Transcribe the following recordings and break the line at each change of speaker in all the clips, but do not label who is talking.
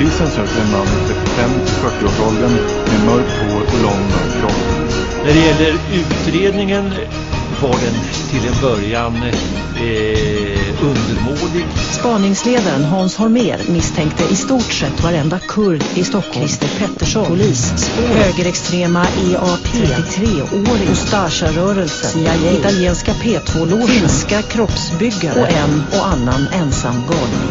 Polisen söker en man i 35-40-årsåldern med mörkt hår och lång mörk kropp.
När det gäller utredningen var den till en början eh, undermålig.
Spaningsledaren Hans Holmér misstänkte i stort sett varenda kurd i Stockholm. Christer Pettersson, polis, spår, högerextrema EAP, 33-åring, Ustasja-rörelse, CIA, italienska P2-låsen, finska kroppsbyggare. Och en och annan ensam galning.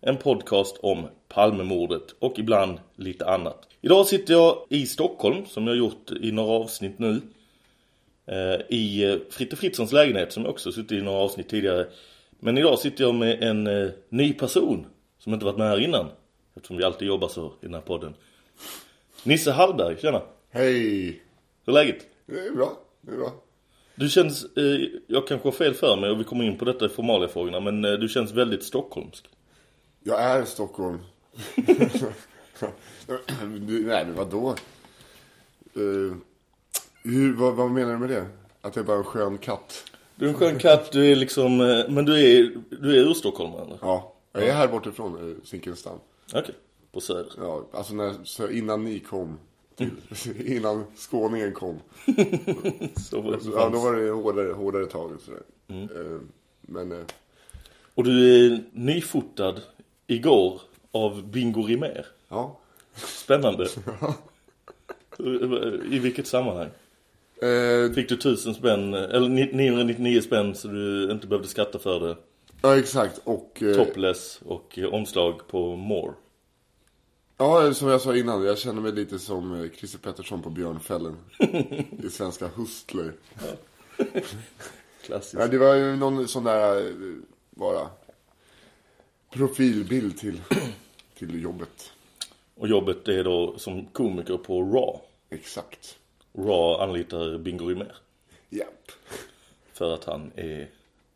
En podcast om Palmemordet och ibland lite annat. Idag sitter jag i Stockholm som jag gjort i några avsnitt nu. Eh, I eh, Fritte Fritzons lägenhet som jag också suttit i några avsnitt tidigare. Men idag sitter jag med en eh, ny person som inte varit med här innan. Eftersom vi alltid jobbar så i den här podden. Nisse Hallberg, tjena.
Hej!
Hur är läget?
Det är bra, det är bra.
Du känns, eh, jag kanske har fel för mig och vi kommer in på detta i formalia-frågorna, men eh, du känns väldigt stockholmsk.
Jag är Stockholm. Nej, men vadå? Uh, hur, vad, vad menar du med det? Att jag är bara en skön katt?
Du är en skön katt, du är liksom, eh, men du är, du är ur Stockholm eller?
Ja, jag är här bortifrån, eh, Zinkensdamm.
Okej, på Söder.
Ja, alltså när, så innan ni kom. Till, innan skåningen kom.
Så var det som
Ja, då var det hårdare, hårdare sådär. Eh, men
Och du är nyfotad igår av Bingo Rimér.
ja.
Spännande. I vilket sammanhang?
Eh,
Fick du tusen spänn, eller 999 spänn så du inte behövde skatta för det.
ja, exakt. Och... eh,
Topless och eh, omslag på More.
Ja, som jag sa innan, jag känner mig lite som eh, Christer Pettersson på Björnfällen. I svenska Hustler.
Klassiskt.
Ja, det var ju någon sån där, eh, bara, profilbild till, till jobbet.
Och jobbet är då som komiker på Raw.
Exakt.
Raw anlitar Bingo Rimér.
Japp.
För att han är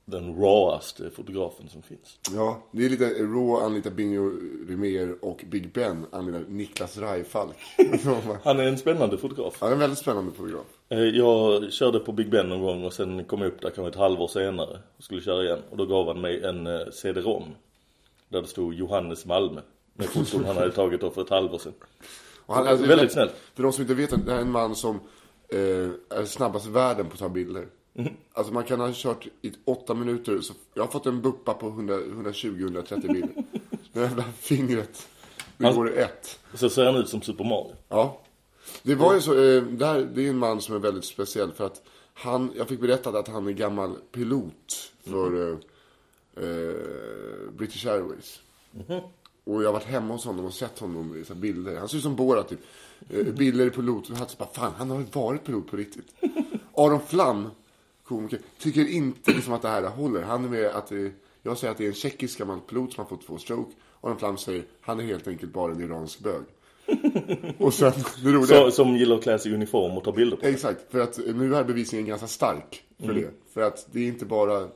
den rawaste fotografen som finns.
Ja, det är lite rå anlitar Bingo Rimér och Big Ben anlitar Niklas Rajfalk.
Han är en spännande fotograf.
Han är en väldigt spännande fotograf.
Eh, Jag körde på Big Ben någon gång och sen kom jag upp där kanske ett halvår senare och skulle köra igen. Och då gav han mig en eh, CD-ROM. Där det stod Johannes Malmö. Med foton han hade tagit då för ett halvår sedan.
Och han, alltså,
Väldigt snäll.
För de som inte vet, det här är en man som eh, är snabbast i världen på att ta bilder.
Mhm.
Alltså man kan ha kört i åtta minuter. Så jag har fått en buppa på 120-130 bilder. Det jävla fingret. Nu
Alltså-
går det ett.
Så ser han ut som Super Mario.
Ja. Det var ju så, eh, där, det är en man som är väldigt speciell för att han, jag fick berättat att han är gammal pilot för eh, eh, British Airways. Och jag har varit hemma hos honom och sett honom i så bilder. Han ser ut som Borat typ. Eh, bilder i pilot. Så bara, fan han har ju varit pilot på riktigt. Aron Flam, komiker, tycker inte liksom att det här håller. Han är med att det, jag säger att det är en tjeckisk gammal pilot som har fått två stroke. Aron Flam säger, han är helt enkelt bara en iransk bög. och sen, det roliga.
Så, som gillar att klä sig i uniform och ta bilder på.
Exakt, för att nu är bevisningen ganska stark för
Mm.
det. För att det är inte bara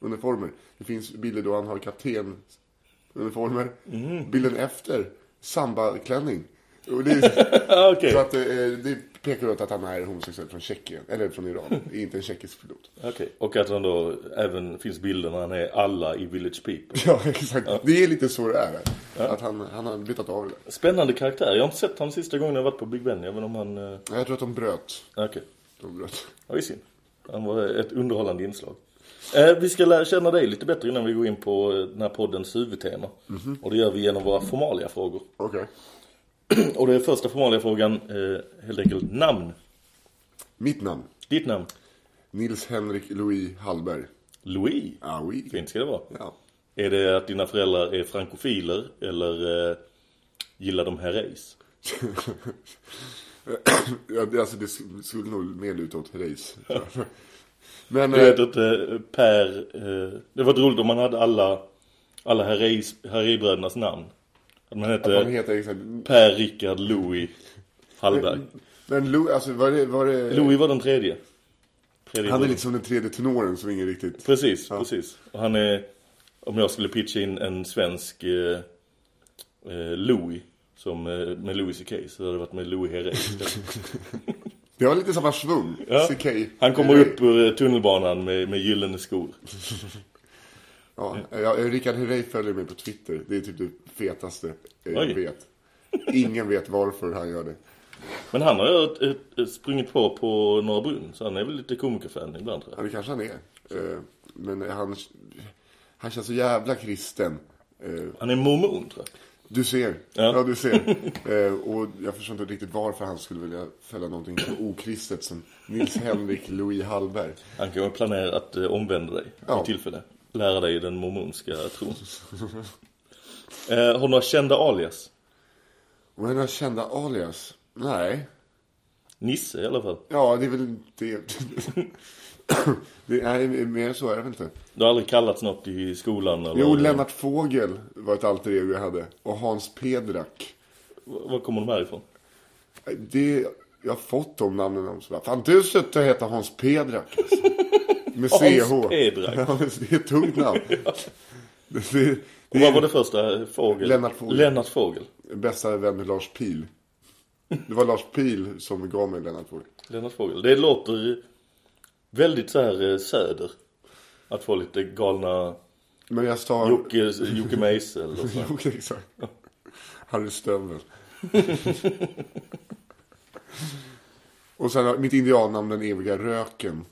pilotuniformer. Det finns bilder då han har kaptenuniformer.
Mm.
Bilden efter, sambaklänning. Är-
Okej,
Så att eh, det pekar åt att han är homosexuell från Tjeckien, eller från Iran. inte en tjeckisk pilot.
okej. Och att han då även finns bilder när han är alla i Village People.
Ja, exakt. Det är lite så det är. Att han, han har betat av det.
Spännande karaktär. Jag har inte sett honom sista gången jag varit på Big Ben. Inte om han... eh,
Jag tror att de bröt.
Okej.
De bröt.
Ja, synd. Han var ett underhållande inslag. Eh, vi ska lära känna dig lite bättre innan vi går in på eh, den här poddens huvudtema. Och det gör vi genom våra formalia-frågor.
Okej.
Och det är första formalia-frågan, eh, helt enkelt namn.
Mitt namn.
Ditt namn?
Nils Henrik Louis Hallberg.
Louis?
Ja, oui.
Fint ska det vara.
Ja.
Är det att dina föräldrar är frankofiler eller eh, gillar de herreys?
alltså det sk- skulle nog mer luta åt Herreys. Men,
Du vet
eh,
eh, Per... Eh, det var roligt om man hade alla, alla herreys, herreybrödernas namn. Att man hette
man heter exakt...
Per, Rickard, Louis, Hallberg.
Men Louis, alltså var det... Var det
Louis var den tredje. tredje
han är lite som den tredje tenoren som ingen riktigt...
Precis,
Ja.
precis. Och han är... Om jag skulle pitcha in en svensk eh, eh, Louis som med Louis CK så hade det varit med Louis Herrey.
Det var lite samma svung.
Ja. Han kommer upp ur eh, tunnelbanan med, med gyllene skor.
Ja, ja, Rickard Herrey följer mig på Twitter. Det är typ det fetaste jag
Oj.
vet. Ingen vet varför han gör det.
Men han har ju sprungit på på Norra Brunn så han är väl lite komikerfan ibland tror
Ja,
jag.
det kanske han är. Eh, Men han, han känns så jävla kristen. Eh,
Han är mormon tror jag.
Du ser.
Ja.
Ja, du ser. Eh, och jag förstår inte riktigt varför han skulle vilja fälla någonting så okristet som Nils Henrik Louis Hallberg.
Han kan ju planera att eh, omvända dig
Ja.
tillfälle. Lära dig den mormonska tron. eh, har du några kända alias?
Och några kända alias? Nej.
Nisse i alla fall.
Ja, det är väl det. det är, mer så är det väl inte.
Du har aldrig kallats något i skolan? Eller?
Jo, Lennart Fågel var ett alter ego jag hade. Och Hans Pedrak.
Var kommer de här ifrån?
Det, jag har fått de namnen. Fan, du suttit heter Hans Pedrak. Alltså. Med
Hans
CH.
Pedrak.
Ja, det är ett tungt namn. det, det,
Och
det
vad var det första? Fågel?
Lennart Fågel.
Lennart Fågel.
bästa vän med Lars Pil. Det var Lars Pil som gav mig Lennart Fågel.
Lennart Fågel. Det låter väldigt så här eh, söder. Att få lite galna
Men jag sa...
Jocke, Jocke Meisel och så.
Jo, exakt. Harry Stövel. och sen mitt indiannamn Den eviga röken.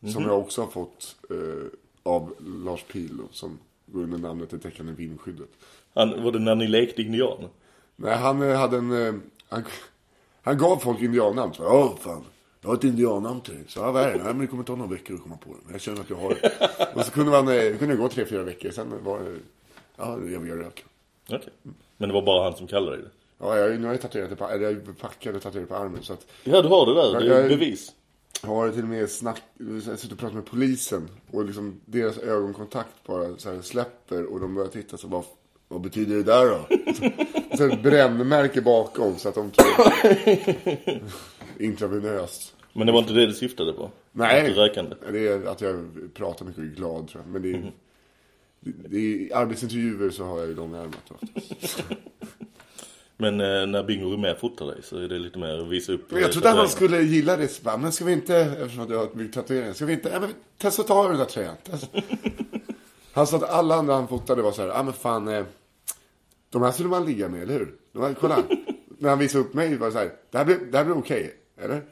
Som
Mhm.
jag också har fått eh, av Lars Pil. då, Som går under namnet Det täckande vindskyddet.
Han, var det när ni lekte indian?
Nej, han eh, hade en... Eh, han, han gav folk indiannamn. Så, Ja, fan. Jag har ett indiannamn till dig. Så, ja, vad är det? Nej, men det kommer ta några veckor att komma på det. Men jag känner att jag har det. och så kunde man... Eh, det kunde gå tre, fyra veckor. Sen var det... Ja, det eviga röken.
Okej. Men det var bara han som kallade dig det?
Ja, jag, nu har jag tatuerat det på, eller jag packade och tatuerat på armen. Så att
Ja, du har det där. Det är
Jag-
bevis.
jag har till och med snack, jag suttit och pratat med polisen. Och liksom deras ögonkontakt bara så här släpper. Och de börjar titta så bara, vad betyder det där då? så ett brännmärke bakom så att de tror intravenöst.
Men det var inte det du syftade på?
Nej,
Inte rökande?
det är att jag pratar mycket och är glad tror jag. Men det är,
Mhm.
det, det är, i arbetsintervjuer så har jag ju långärmat oftast.
Men eh, när Bingo Rimér fotar dig så är det lite mer att visa upp
Men jag
eh,
trodde att han skulle gilla det. Så bara, men ska vi inte, eftersom att jag har mycket tatueringar, ska vi inte, ja, men testa att ta den där tröjan. Testa. Han sa att alla andra han fotade var så här, ja men fan, eh, de här skulle man ligga med, eller hur? De här, kolla. När han visade upp mig var det så här, det här blir, det här blir okej, eller?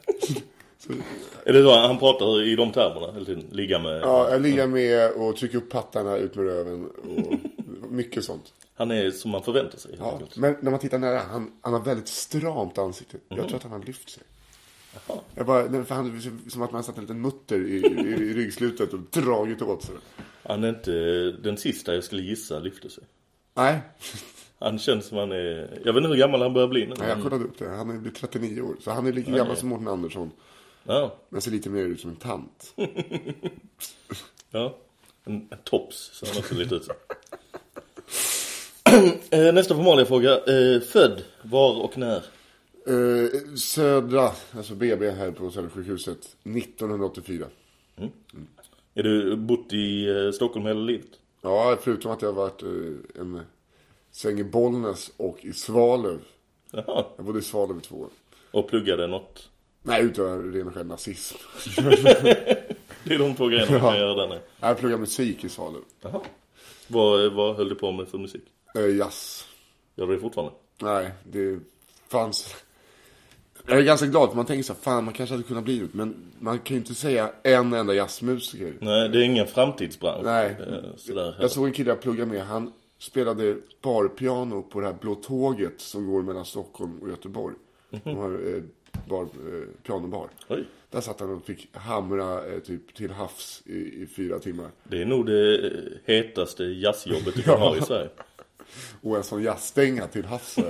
Så,
Är det då han pratar i de termerna? Ligga med?
ja, ligger med och trycker upp pattarna ut med röven och mycket sånt.
Han är som man förväntar sig.
Ja, men när man tittar nära, han, han har väldigt stramt ansikte. Jag tror att han har lyft sig. Jag bara, för han, som att man satt en liten mutter i, i, i ryggslutet och dragit åt sig.
Han är inte den sista jag skulle gissa lyfte sig.
Nej,
Han känns som han är... Jag vet inte hur gammal han börjar bli nu.
nej, jag kollade upp det. Han är blivit 39 år. Så han är lika
Oj.
gammal som Mårten Andersson.
Ja,
Men ser lite mer ut som en tant.
ja. En, en tops så han också lite ut. Eh, Nästa formaliga fråga. Eh, född, var och när?
Eh, södra, alltså BB här på Södersjukhuset, 1984.
Är du bott i Stockholm hela livet?
Ja, förutom att jag har varit en sväng i Bollnäs och i Svalöv.
Jaha.
Jag bodde i Svalöv i två år.
Och pluggade något?
Nej, utan ren och skär nazism.
Det är de två grejerna man kan göra där nere.
Jag pluggade musik i Svalöv.
Jaha. Vad, vad höll du på med för musik?
Eh, jazz.
Gör du det fortfarande?
Nej, det fanns... Jag är ganska glad för man tänker så här, fan man kanske hade kunnat bli det. Men man kan ju inte säga en enda jazzmusiker.
Nej, det är ingen framtidsbransch.
Nej.
Eh, Sådär.
Jag såg en kille jag pluggade med, han spelade barpiano på det här blå tåget som går mellan Stockholm och Göteborg. De har eh, bar, eh, pianobar.
Oj.
Där satt han och fick hamra eh, typ till havs i, i fyra timmar.
Det är nog det hetaste jazzjobbet du kan ha i Sverige.
Och en sån jazzstänga till havs.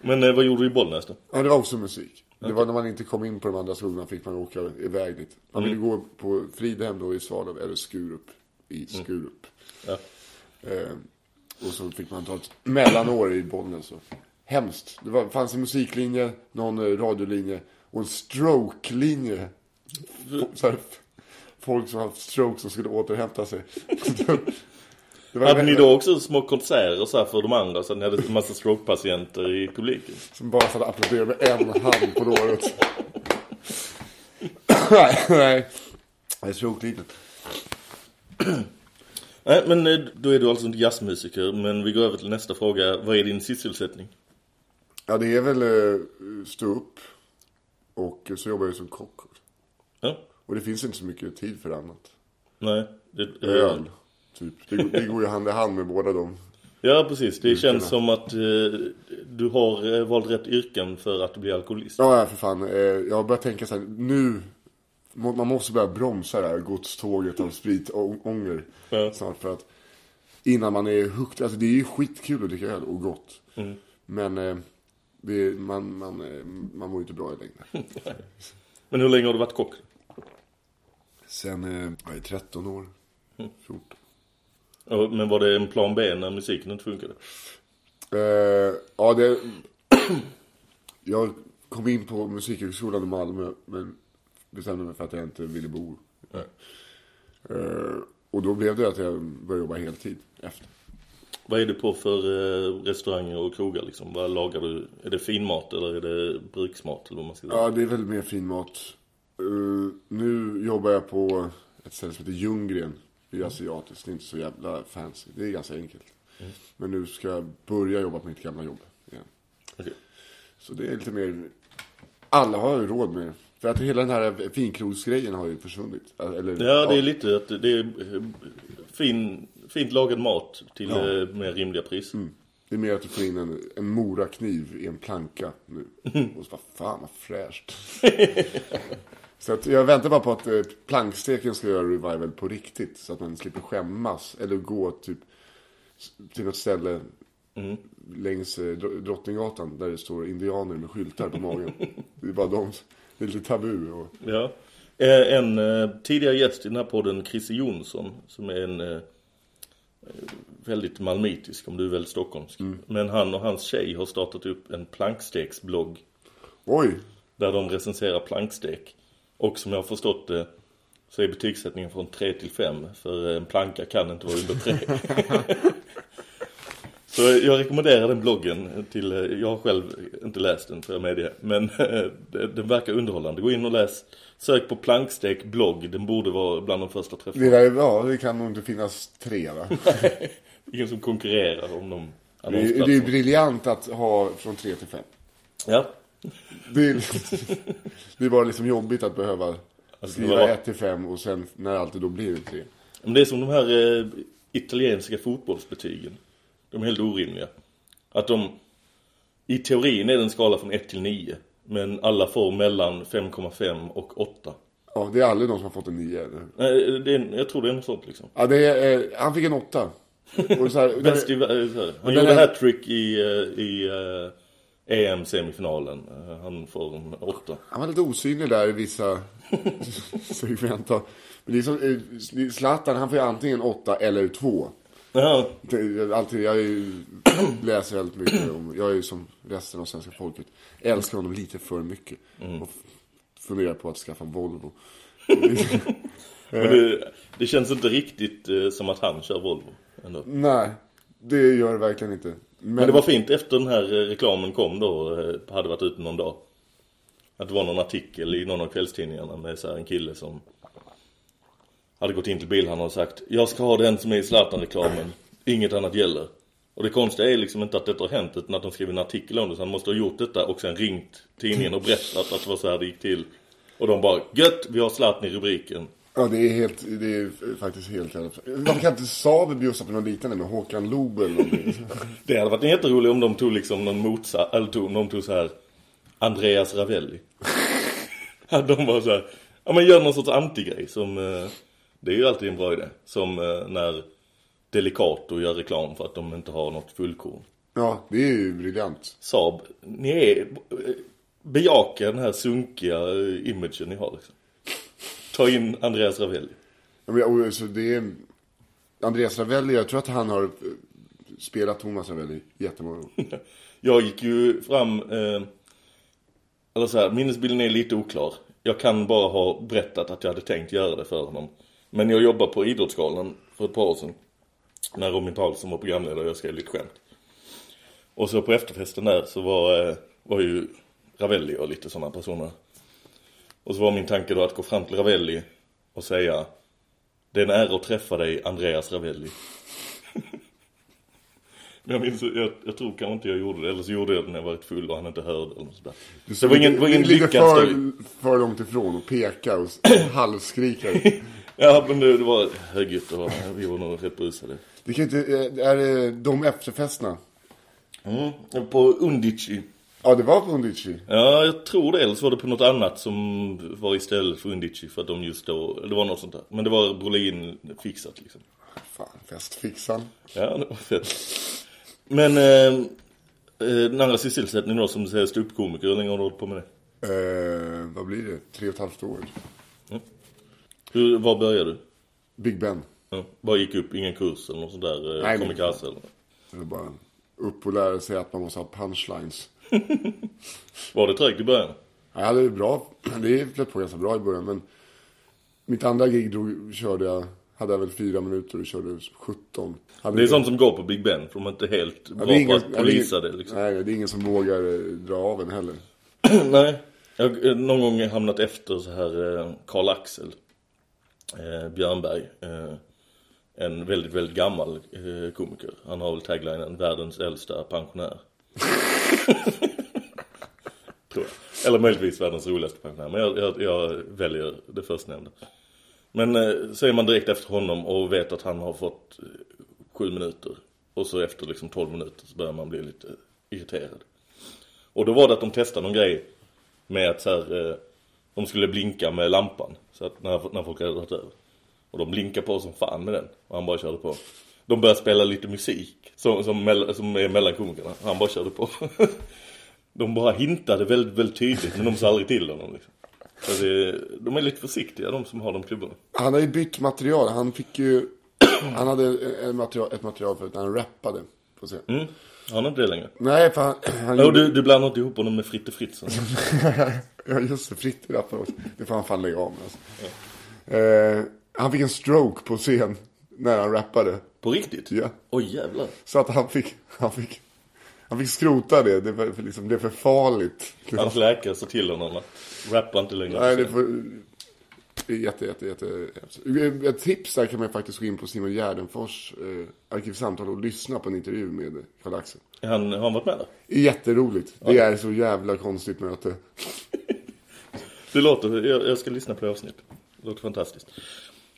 Men eh, vad gjorde du i Bollnäs då?
ja, det var också musik. Det var när man inte kom in på de andra skolorna fick man åka iväg dit. Man ville
Mm.
gå på Fridhem då i Svalöv eller Skurup i Skurup.
Ja.
Eh, och så fick man ta ett mellanår i Bollnäs. Så. Hemskt. Det var, fanns en musiklinje, någon eh, radiolinje och en stroke-linje. Så här, folk som haft stroke som skulle återhämta sig. Det var
Hade ni då också små konserter så här för de andra så att ni hade en massa strokepatienter i publiken?
Som bara satt och applåderade med en hand på låret. nej, nej. Det är stroke-linjen.
Nej, men eh, då är du alltså inte jazzmusiker. Men vi går över till nästa fråga. Vad är din sysselsättning?
Ja, det är väl eh, stå upp. Och så jobbar jag som kock.
Ja.
Och det finns inte så mycket tid för annat.
Nej. Det, eh,
Öl, typ. Det, det går ju hand i hand med båda dem.
Ja, precis. Det
Yrkena.
känns som att eh, du har valt rätt yrken för att bli alkoholist.
Ja, för fan. Jag har börjat tänka så här, nu. Man måste börja bromsa det här godståget av spritånger.
Ja.
Snart för att innan man är hooked. Alltså det är ju skitkul att dricka öl och gott.
Mm.
Men eh, det är, man, man, eh, man mår ju inte bra i längden.
Men hur länge har du varit kock?
Sen, eh, jag är 13 år. 14.
Ja, Men var det en plan B när musiken inte funkade?
Eh, ja, det... jag kom in på Musikhögskolan i Malmö, men bestämde mig för att jag inte ville bo. Eh, och då blev det att jag började jobba heltid efter.
Vad är det på för eh, restauranger och krogar liksom? Vad lagar du? Är det finmat eller är det bruksmat eller vad man ska säga?
Ja, det är väl mer fin mat. Eh, nu jobbar jag på ett ställe som heter Ljunggren. Det är asiatiskt, det är inte så jävla fancy. Det är ganska enkelt. Men nu ska jag börja jobba på mitt gamla jobb igen.
Okej.
Så det är lite mer... Alla har ju råd med. För att hela den här finkrogsgrejen har ju försvunnit. Eller,
Ja, det är lite att det är fin, fint lagad mat till
Ja.
eh, mer rimliga priser.
Det är mer att du får in en, en morakniv i en planka nu. Och så bara, fan vad fräscht. så att jag väntar bara på att eh, planksteken ska göra revival på riktigt. Så att man slipper skämmas. Eller gå typ till något ställe längs eh, Dro- Drottninggatan. Där det står indianer med skyltar på magen. det är bara de. Det är lite tabu. Och,
Ja. Eh, En eh, tidigare gäst i den här podden, Chrisse Jonsson, som är en eh, väldigt malmitisk, om du är väldigt stockholmsk. Men han och hans tjej har startat upp en planksteksblogg
oj!
där de recenserar plankstek. Och som jag har förstått det så är betygssättningen från 3 till 5 för en planka kan inte vara under 3. så jag rekommenderar den bloggen till, eh, jag har själv inte läst den för jag med det, men eh, den verkar underhållande. Gå in och läs, sök på plankstek blogg, den borde vara bland de första träffarna.
Det, där, ja, det kan nog inte finnas tre va?
Ingen som konkurrerar om de
Det är, det är briljant att ha från tre till fem.
Ja,
Det är, det är bara liksom jobbigt att behöva
Alltså,
skriva
var-
1 till 5 och sen när allt då blir det 3.
Men det är som de här eh, italienska fotbollsbetygen. De är helt orimliga. Att de, i teorin är det en skala från 1 till 9. Men alla får mellan 5,5 och 8.
Ja, det är aldrig någon som har fått en 9 eller?
Nej, det är, jag tror det är något sånt liksom.
Ja, det är, eh, han fick en 8. Och så här,
Bäst i, så här. Han gjorde hattrick i, eh, i eh, EM-semifinalen. Eh, Han får en 8.
han var lite osynlig där i vissa segment. Men det är som, eh, Zlatan, han får ju antingen 8 eller 2.
Ja,
Alltid, jag ju, läser väldigt mycket om, jag är ju som resten av svenska folket, älskar honom lite för mycket. Och f- funderar på att skaffa en Volvo.
men det, det känns inte riktigt eh, som att han kör Volvo. Ändå.
Nej, det gör det verkligen inte. Men,
Men det var fint efter den här eh, reklamen kom då, eh, hade varit ute någon dag. Att det var någon artikel i någon av kvällstidningarna med så en kille som hade gått in till bilhandlaren och sagt Jag ska ha den som är i Zlatan-reklamen, inget annat gäller. Och det konstiga är liksom inte att detta har hänt utan att de skrev en artikel om det. Så han måste ha gjort detta och sen ringt tidningen och berättat att det var så här det gick till. Och de bara, gött, vi har Zlatan i rubriken.
Ja, det är helt, det är faktiskt helt jävla... Varför kan inte Saab bjussa på något liknande med Håkan Loob eller någonting?
Det hade varit jätteroligt om de tog liksom någon motsats, eller tog, någon tog så här Andreas Ravelli. De var så här, ja men gör någon sorts antigrej som, eh, det är ju alltid en bra idé. Som eh, när Delicato gör reklam för att de inte har något fullkorn.
Ja, det är ju briljant.
Saab, ni är, eh, bejaka den här sunkiga eh, imagen ni har liksom. Ta in Andreas Ravelli.
Ja, men, och, så det är, Andreas Ravelli, jag tror att han har spelat Thomas Ravelli jättemånga gånger.
Jag gick ju fram, eh, eller så här, minnesbilden är lite oklar. Jag kan bara ha berättat att jag hade tänkt göra det för honom. Men jag jobbade på Idrottsgalan för ett par år sedan. När Robin Paulsson var programledare och jag skrev lite skämt. Och så på efterfesten där så var, eh, var ju Ravelli och lite sådana personer. Och så var min tanke då att gå fram till Ravelli och säga Det är en ära att träffa dig, Andreas Ravelli. Men jag minns, jag, jag tror kanske inte jag gjorde det. Eller så gjorde jag det när jag var full och han inte hörde eller något sådär. Så det var ingen, det var ingen lyckad story.
för, för långt ifrån och peka och halvskrika.
Ja, men det, det var högljutt och vi var nog rätt brusade.
Det kan inte, eh, är det de efterfesterna?
Mm, på Undici.
Ja, det var på Undici.
Ja, jag tror det. Eller så var det på något annat som var istället för Undici. För att de just då, det var något sånt där. Men det var Brolin fixat liksom.
Fan, festfixan.
Ja, det var fett. Men eh, eh, den andra sysselsättningen då som du säger ståuppkomiker, hur länge har du hållit på med det?
Eh, vad blir det? Tre och ett halvt år.
Hur, var började du?
Big Ben.
Ja, bara gick upp, ingen kurs eller något sånt där, eh,
Nej, men-
eller
Det är bara upp och lära sig att man måste ha punchlines.
Var det trögt i början?
Hade det bra. Det flöt på ganska bra i början. Men mitt andra gig drog, körde jag, hade jag väl fyra minuter och körde 17. Hade
Det är sånt som går på Big Ben, för de är inte helt
Ja,
bra
är
på
ingen-
att
ja, är-
polisa det liksom.
Nej, det är ingen som vågar eh, dra av en heller.
Nej. Jag har eh, någon gång hamnat efter så här Karl Axel eh, Björnberg. Eh, en väldigt, väldigt gammal eh, komiker. Han har väl taglinen världens äldsta pensionär. Tror jag. Eller möjligtvis världens roligaste pensionär. Men jag, jag, jag väljer det förstnämnda. Men eh, så är man direkt efter honom och vet att han har fått eh, sju minuter. Och så efter liksom 12 minuter så börjar man bli lite irriterad. Och då var det att de testade någon grej med att så här, eh, de skulle blinka med lampan. Så att när, när folk hade dragit över. Och de blinkade på som fan med den. Och han bara körde på. De började spela lite musik. Som, som, mell- som är mellan komikerna. Och han bara körde på. de bara hintade väldigt, väldigt tydligt. Men de sa aldrig till honom liksom. Så det, de är lite försiktiga de som har de klubbarna.
Han har ju bytt material. Han fick ju... Han hade en material, ett material förut när han rappade. Får se.
Mm. Har han inte det längre?
Nej, för han... han
Jo,
gjorde-
du, du blandar inte ihop honom med Fritte Fritzson.
ja, just det. Fritt rappar också. Det får han fan lägga av med. Alltså. Eh, han fick en stroke på scen när han rappade.
På riktigt?
Ja.
Oj jävlar.
Så att han fick... Han fick, han fick skrota det. Det var för, liksom, det är för farligt.
Hans läkare sa till honom att rappa inte längre.
Nej, det får... Jätte, jätte, jätte... Ett tips där kan man faktiskt gå in på Simon Gärdenfors eh, arkivsamtal och lyssna på en intervju med Karl Axel.
Han, har han varit med där?
Jätteroligt. Det är så jävla konstigt möte.
Det låter, jag, jag ska lyssna på det avsnitt. Det låter fantastiskt.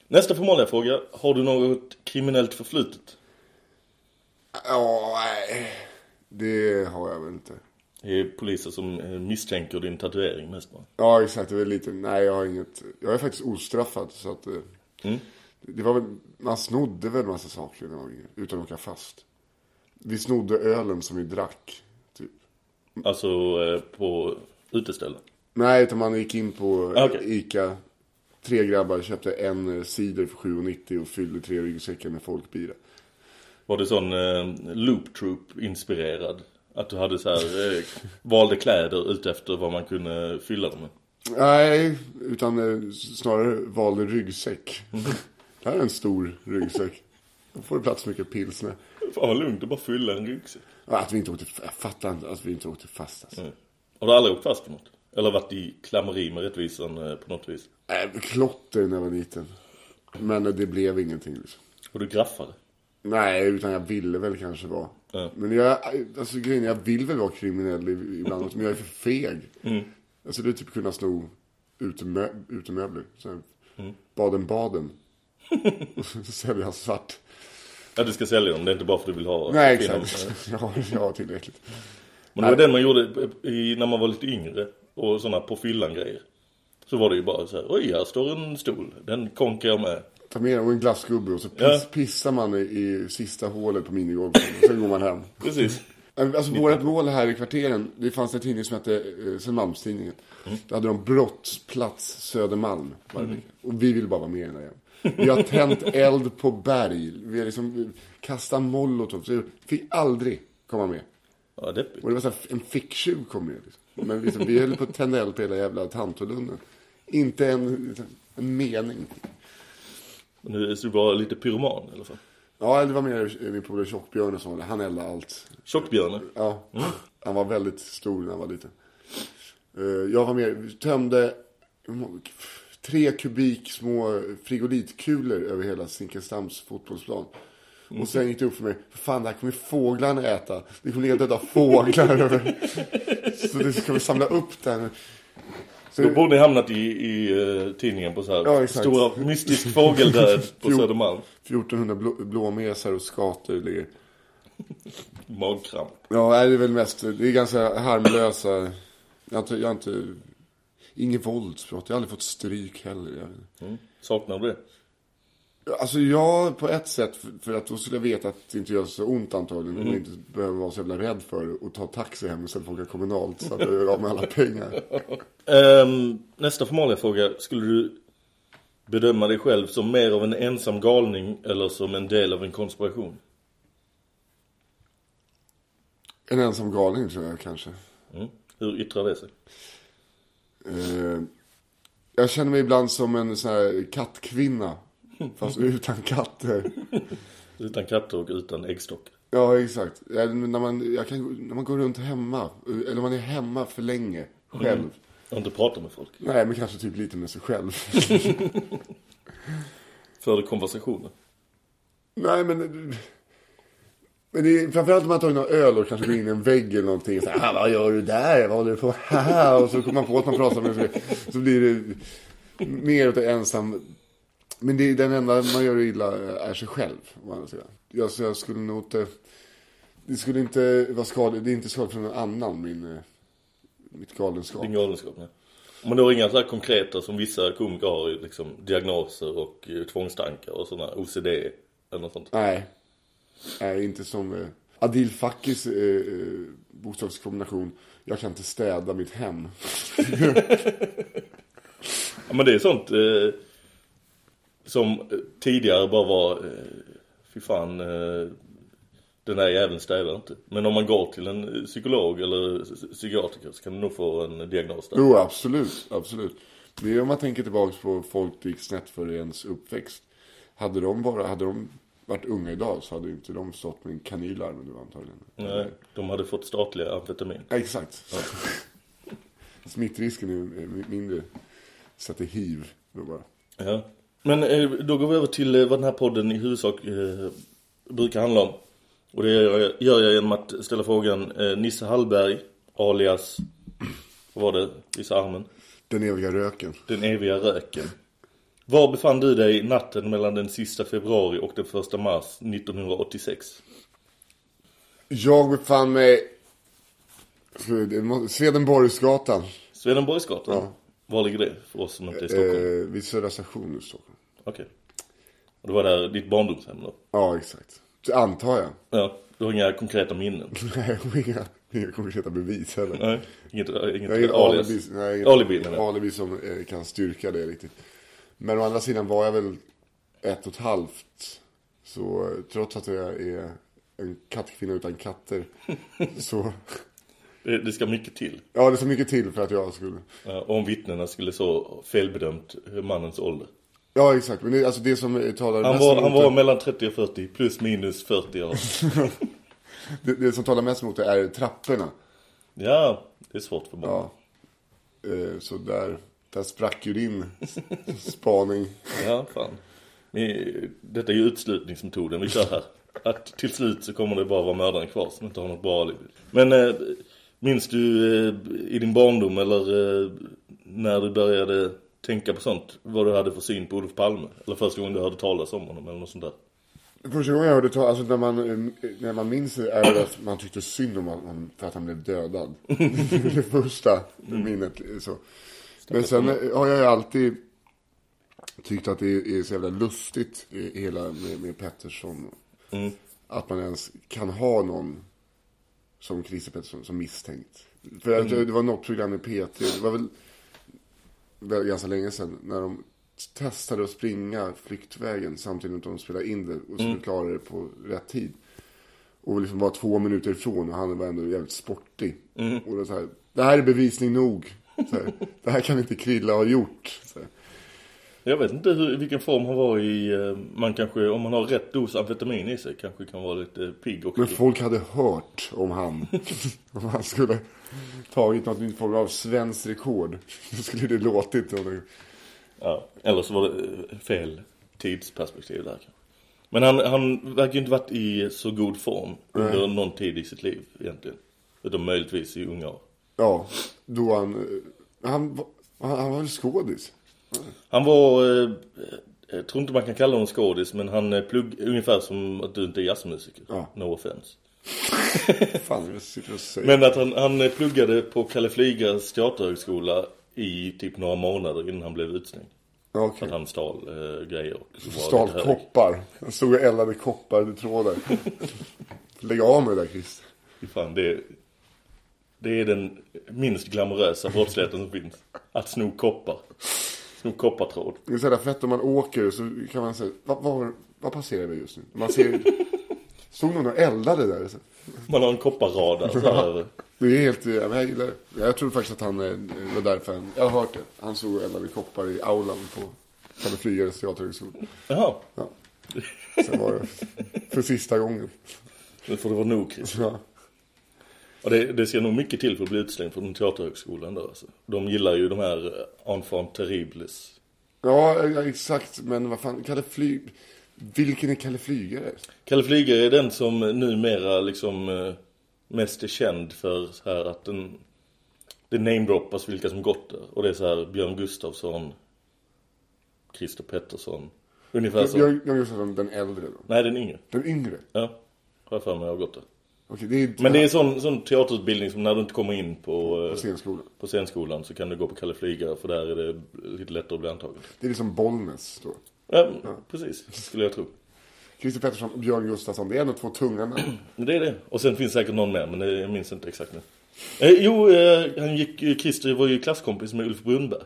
Nästa formaliga fråga. Har du något kriminellt förflutet?
Ja, nej. Det har jag väl inte.
Det är poliser som eh, misstänker din tatuering mest bara.
Ja, exakt. Det är väl lite... Nej, jag har inget... Jag är faktiskt ostraffad, så att... eh,
Mm.
Det var väl... Man snodde väl massa saker när man var yngre, utan att åka fast. Vi snodde ölen som vi drack, typ.
Alltså eh, på uteställen.
Nej, utan man gick in på
Ah, okej.
Ica. Tre grabbar köpte en eh, cider för 7,90 och fyllde tre ryggsäckar med folkbira.
Var det sån eh, loop troop inspirerad? Att du hade så här, eh, valde kläder ut efter vad man kunde fylla dem med?
Nej, utan eh, snarare valde ryggsäck. Det här är en stor ryggsäck. Då får det plats mycket pilsner.
Fan vad lugnt att bara fylla en ryggsäck.
Att vi inte åkte, jag fattar inte att vi inte åkte fast alltså.
Mm. Har du aldrig åkt fast för något? Eller varit i klammeri med rättvisan eh, på något vis?
Äh, klotter när jag var liten. Men eh, det blev ingenting liksom.
Och du graffade?
Nej, utan jag ville väl kanske vara.
Ja.
Men jag, alltså grejen jag vill väl vara kriminell ibland, men jag är för feg.
Mm.
Alltså det är typ kunna sno utemö, utemöbler.
Mm.
Baden-baden. och jag svart.
Ja, du ska sälja dem. Det är inte bara för att du vill ha
Nej, exakt. Ja, jag har tillräckligt.
Men det var den man gjorde i, när man var lite yngre. Och sådana på fyllan grejer. Så var det ju bara så här, oj här står en stol. Den konkar jag med.
Ta med och en glassgubbe och så piss,
Ja.
pissar man i, i sista hålet på minigolfen. Sen går man hem.
Precis.
Alltså vårt mål här i kvarteren, det fanns en tidning som hette eh, Södermalmstidningen. Då hade de brottsplats Södermalm vecka. Och vi ville bara vara med i den där igen. Vi har tänt eld på berg. Vi har liksom kastat molotov. Så vi fick aldrig komma med.
Ja, deppigt.
Och det var så här, en ficktjuv kom med. Liksom. Men liksom, vi höll på att tända eld på hela jävla Tantolunden. Inte en, en mening.
Men nu så du var lite pyroman i alla fall.
Ja, det var mer min polare Tjockbjörn som var det. Han eldade allt.
Tjockbjörnen.
Ja, han var väldigt stor när han var liten. Eh, Jag var med, tömde tre kubik små frigolitkulor över hela Zinkensdamms fotbollsplan. Och sen gick det upp för mig, för fan det här kommer fåglarna äta. Det kommer ligga döda fåglar över. Så det ska vi samla upp den. Så,
Då borde ni hamnat i, i eh, tidningen på så här
Ja, exakt.
stora mystisk fågeldöd på Södermalm.
1400 blå, blåmesar och skator ligger.
Magkramp.
Ja, det är väl mest, det är ganska harmlösa. Jag har inte, jag har inte inget våldsbrott. Jag har aldrig fått stryk heller.
Mm. Saknar du det?
Alltså ja, på ett sätt. För, att då skulle jag veta att det inte gör så ont antagligen.
Mm.
Och inte behöver vara så jävla rädd för. Och ta taxi hem istället för att åka kommunalt. Så att jag gör av med alla pengar.
Ehm, nästa formaliga fråga. Skulle du bedöma dig själv som mer av en ensam galning eller som en del av en konspiration?
En ensam galning tror jag kanske.
Mm. Hur yttrar det sig?
Eh, jag känner mig ibland som en sån här kattkvinna. Fast utan katter.
Utan katter och utan äggstock.
Ja, exakt. Ja, men När man, jag kan, när man går runt hemma. Eller man är hemma för länge. Själv.
Mm. Och inte prata med folk.
Nej, men kanske typ lite med sig själv.
För konversationer.
Nej, men... Men det är framförallt om man tar några öl och kanske går in i en vägg eller någonting. Så här, "Ah, vad gör du där? Vad håller du på här? Och så kommer man på att man pratar med sig. Så blir det mer åt ensam. Men det är den enda man gör illa är sig själv. Jag, så jag skulle nog inte... Det skulle inte vara skadligt. Det är inte skadligt för någon annan, min, eh, mitt galenskap.
Din galenskap, nej. Men du har inga så här konkreta som vissa komiker har liksom diagnoser och eh, tvångstankar och sådana OCD eller något sånt.
Nej. Nej, inte som eh, Adil Fakis eh, eh, bokstavskombination. Jag kan inte städa mitt hem.
Ja men det är sånt eh, som eh, tidigare bara var eh, fy fan eh, den här jäveln städar inte. Men om man går till en psykolog eller psykiatriker så kan du nog få en diagnos där.
Jo, absolut. Absolut. Det är om man tänker tillbaka på folk det gick snett för ens uppväxt. Hade de bara, hade de varit unga idag så hade inte de stått med en kanyl nu antagligen.
Nej, de hade fått statliga amfetamin.
Ja, exakt. Smittrisken är är mindre. Så att det är hiv. Då bara.
Ja. Men eh, då går vi över till eh, vad den här podden i huvudsak eh, brukar handla om. Och det gör jag, genom att ställa frågan Nisse Hallberg alias, vad var det, visa armen?
Den eviga röken.
Den eviga röken. Var befann du dig natten mellan den sista februari och den första mars 1986?
Jag befann mig... Swedenborgsgatan.
Swedenborgsgatan?
Ja.
Var ligger det för oss som inte är i Stockholm?
Eh, vid Södra station i Stockholm.
Okej. Och det var där ditt barndomshem då?
Ja, exakt. Så antar jag.
Ja, du har inga konkreta minnen?
Nej, och inga, inga konkreta bevis heller.
Nej, inget, inget,
Jag har inget
alias.
alibi, nej, inget
alibi jag.
alibi som eh, kan styrka det riktigt. Men å andra sidan var jag väl ett och ett halvt. Så eh, trots att jag är en kattkvinna utan katter. så,
Det, det ska mycket till.
ja det så mycket till för att jag skulle.
Ja, om vittnena skulle så felbedömt mannens ålder.
Ja exakt, men det, alltså det som eh, talar
Han
mest
var,
emot
han
det-
var mellan 30 och 40 plus minus 40 år.
det, det som talar mest emot det är trapporna.
Ja, det är svårt för många.
Ja. Eh, så där, där sprack ju din spaning.
Ja, fan. Vi- Detta är ju utslutningsmetoden vi kör här. Att till slut så kommer det bara vara mördaren kvar som inte har något bra alibi. Men eh, minns du eh, i din barndom eller eh, när du började tänka på sånt vad du hade för syn på Olof Palme? Eller första gången du hörde talas om honom eller något sånt där?
Första gången jag hörde talas, alltså när man, eh, när man minns det är det att man tyckte synd om honom för att han blev dödad. det första minnet. Så. Men sen eh, har jag ju alltid tyckt att det är så jävla lustigt eh, hela med, med Pettersson.
Mm.
Att man ens kan ha någon som Christer Pettersson som misstänkt. För att det var något program i P3, det var väl, ganska länge sedan, när de testade att springa flyktvägen samtidigt som de spelade in det och skulle
Mm.
klara det på rätt tid. Och liksom var två minuter ifrån och han var ändå jävligt sportig.
Mm.
Och är så här, det här är bevisning nog. Här, det här kan inte Krilla ha gjort. Så här.
Jag vet inte hur, vilken form han var i. eh, Man kanske, om man har rätt dos amfetamin i sig, kanske kan vara lite pigg och
Men folk hade hört om han. om han skulle tagit något nytt form av svenskt rekord. Då skulle det låtit. det-
Ja, eller så var det eh, fel tidsperspektiv där kanske. Men han, han verkar ju inte varit i så god form under
Nej.
någon tid i sitt liv egentligen. Utom möjligtvis i unga år.
Ja, då han... eh, Han, var- han, han var väl skådis?
Han var, eh, jag tror inte man kan kalla honom skådis, men han eh, plugg, ungefär som att du inte är jazzmusiker.
Ja.
No offense.
Fan, jag sitter och säger.
Men att han, han eh, pluggade på Kalle Flygas teaterhögskola i typ några månader innan han blev utslängd.
Ja,
För att han stal eh, grejer
Stal koppar. Han stod och eldade koppar i trådar. Lägg av med det där Christer.
Fan, det, det är den minst glamorösa brottsligheten som finns. Att sno koppar. Koppartråd.
Det är så jävla fett om man åker så kan man säga, vad, vad, vad passerar vi just nu? Man ser, stod någon och eldade där. Så.
Man har en kopparradar så här.
Det är helt, jag gillar det. Jag tror faktiskt att han var därför han, jag har hört det. Han stod och eldade koppar i aulan på Kalle Flygares teaterhögskola.
Jaha,
Ja. Sen var det för sista gången.
nu får det vara nog Chris.
Ja.
Och det, det ser nog mycket till för att bli utslängd från teaterhögskolan där alltså. De gillar ju de här eh, enfant terribles.
Ja, exakt. Men vad fan, Kalle Flyg... Vilken är Kalle Flygare?
Kalle Flygare är den som numera liksom eh, mest är känd för så här att den det namedroppas vilka som gått där. Och det är så här Björn Gustafsson, Christer Pettersson. Ungefär så.
Björn Gustafsson, den äldre då?
Nej, den yngre.
Den yngre?
Ja, har jag för mig har gått där.
Okej, det är inte...
Men det är sån, sån teaterutbildning som när du inte kommer in på,
På scenskolan.
på scenskolan så kan du gå på Kalle Flygare för där är det lite lättare att bli antagen.
Det är liksom Bollnäs då.
Ja, precis. Skulle jag tro.
Christer Pettersson och Björn Gustafsson, det är ändå två tunga.
Men Det är det. Och sen finns säkert någon mer, men det, jag minns inte exakt nu. Eh, jo, eh, han gick, eh, Christer var ju klasskompis med Ulf Brunnberg.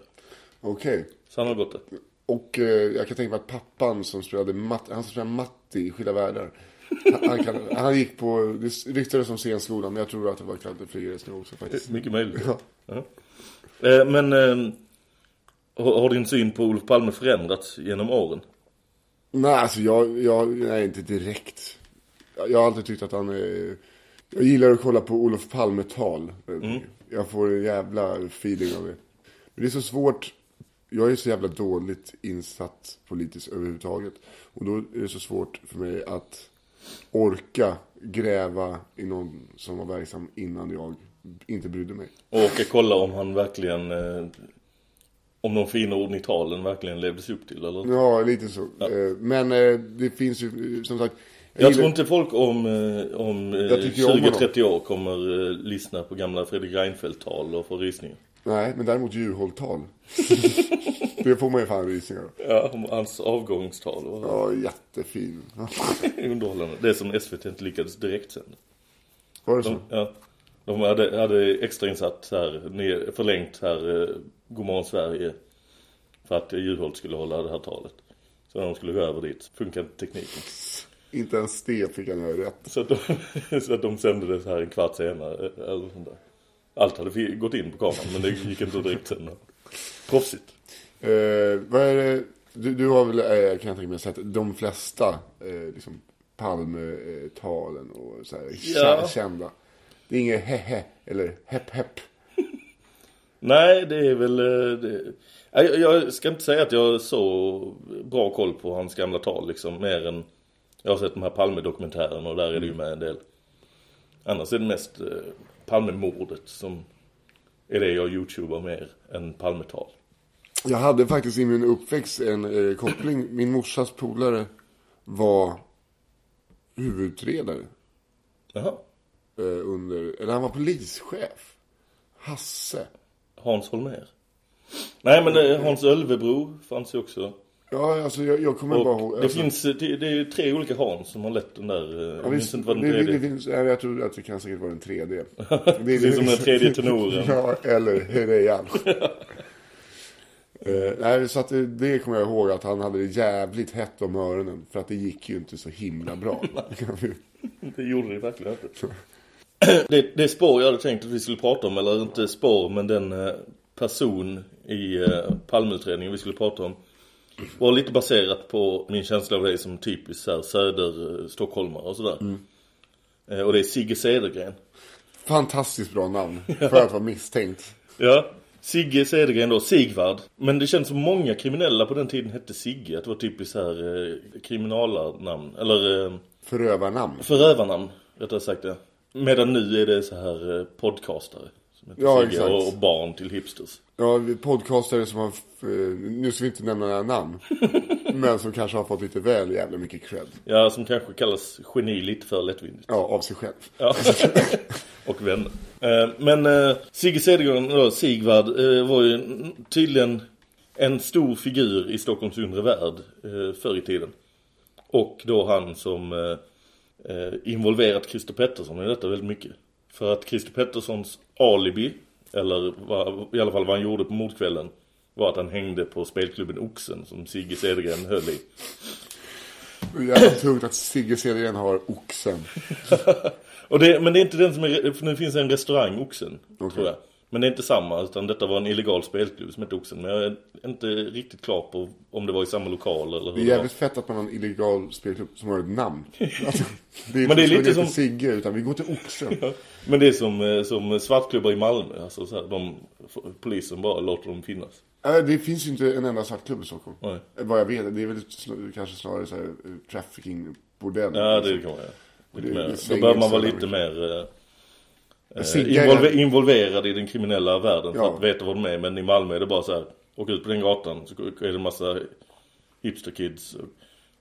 Okej.
Så han har gått det.
Och eh, jag kan tänka mig att pappan som spelade Matt, han som spelade Matti i Skilda Världar. Han, kan, han gick på, det ryktades som scenskolan, men jag tror att det var Kalle Flygares nu också faktiskt.
Mycket möjligt.
Ja.
Ja. Eh, men eh, har, din syn på Olof Palme förändrats genom åren?
Nej, alltså jag, jag, nej inte direkt. Jag, har alltid tyckt att han är, jag gillar att kolla på Olof Palme-tal. Jag får en jävla feeling av det. Men det är så svårt, jag är så jävla dåligt insatt politiskt överhuvudtaget. Och då är det så svårt för mig att orka gräva i någon som var verksam innan jag inte brydde mig.
Och åka kolla om han verkligen... Eh, om de fina orden i talen verkligen levdes upp till, eller?
Ja, lite så. Eh, Men eh, det finns ju, eh, som sagt.
Jag
gillar-
tror inte folk om, eh, om eh,
Jag tycker ju om honom.
20-30 år kommer lyssna på gamla Fredrik Reinfeldt-tal och få rysningar.
Nej, men däremot djurhålltal. det får man ju fan rysningar av.
Ja, om hans avgångstal var
Ja, jättefin.
underhållande. Det som SVT inte lyckades direkt sända.
Var det så?
De, ja, de hade, hade extrainsatt här, förlängt här, eh, Godmorgon Sverige. För att Juholt skulle hålla det här talet. Så när de skulle gå över dit funkar inte tekniken.
Inte ens det fick han göra rätt.
Så att de, så att de sände det så här en kvart senare. eh, Eller sånt där. Allt hade gått in på kameran men det gick inte direkt sända. Proffsigt.
Eh, vad är det? Du, du har väl, eh, kan jag tänka mig, sett de flesta eh, liksom Palme-talen och så här
Ja.
kä- kända. Det är inget he-he eller hepp-hepp.
Nej, det är väl... eh, Det... Jag, ska inte säga att jag har så bra koll på hans gamla tal liksom. Mer än... Jag har sett de här Palme-dokumentärerna och där är det ju med en del. Annars är det mest eh, Palmemordet som är det jag youtubar mer än Palmetal.
Jag hade faktiskt i min uppväxt en eh, koppling. Min morsas polare var huvudutredare.
Jaha.
Eh, under, eller han var polischef. Hasse.
Hans Holmér. Nej, men eh, Hans Ölvebro fanns ju också.
Ja, alltså jag, jag kommer bara ihåg.
Och det
Alltså,
finns, eh, det, det är ju tre olika Hans som har lett den där, eh,
ja,
jag minns inte vad den
det,
tredje
det finns, ja, jag tror att det kan säkert vara den tredje.
Det är som den tredje tenoren.
ja, eller Herejan. Uh, nej, så att det, det kommer jag ihåg att han hade det jävligt hett om öronen. För att det gick ju inte så himla bra.
Det gjorde det verkligen inte. Det, det spår jag hade tänkt att vi skulle prata om, eller inte spår, men den eh, person i eh, Palmeutredningen vi skulle prata om var lite baserat på min känsla av dig som typisk så här, söder eh, stockholmare och sådär.
Mm.
Eh, och det är Sigge Cedergren.
Fantastiskt bra namn för att vara misstänkt.
Ja, Sigge Cedergren då, Sigvard. Men det känns som många kriminella på den tiden hette Sigge. Att det var typiskt så här eh, kriminalarnamn. Eller eh,
Förövarnamn.
förövarnamn, rättare sagt det. Medan nu är det så här eh, podcastare. Som heter
Ja,
Sigge
exakt.
och, barn till hipsters.
Ja, podcastare som har, eh, nu ska vi inte nämna några namn. men som kanske har fått lite väl jävla mycket cred.
Ja, som kanske kallas geni lite för lättvindigt.
Ja, av sig själv.
Ja. och vänner. Eh, Men eh, Sigge Cedergren, Sigvard, var ju tydligen en stor figur i Stockholms undre värld förr i tiden. Och då han som involverat Christer Pettersson i detta väldigt mycket. För att Christer Petterssons alibi, eller vad, i alla fall vad han gjorde på mordkvällen, var att han hängde på spelklubben Oxen som Sigge Cedergren höll i.
Det är tungt att Sigge Cedergren har oxen.
Det, men det är inte den som är, för nu finns en restaurang Oxen, tror jag. Men det är inte samma, utan detta var en illegal spelklubb som hette Oxen. Men jag är inte riktigt klar på om det var i samma lokal eller hur
Det är jävligt fett att man har en illegal spelklubb som har ett namn. Alltså, det är,
Men det är lite
som... Sigge, utan vi går till Oxen.
Men det är som, eh, som svartklubbar i Malmö. Alltså så här, de, polisen bara låter dem finnas.
Äh, det finns ju inte en enda svartklubb i Stockholm.
Nej.
Eh, Vad jag vet, det är väl kanske snarare så här eh, trafficking-bordell.
Ja, det kan man göra. Då behöver man vara lite mer eh, eh,
Sigge är-
involver, involverad i den kriminella världen för
Ja.
att veta vad de är. Men i Malmö är det bara så här, åk ut på den gatan så är det en massa hipsterkids. och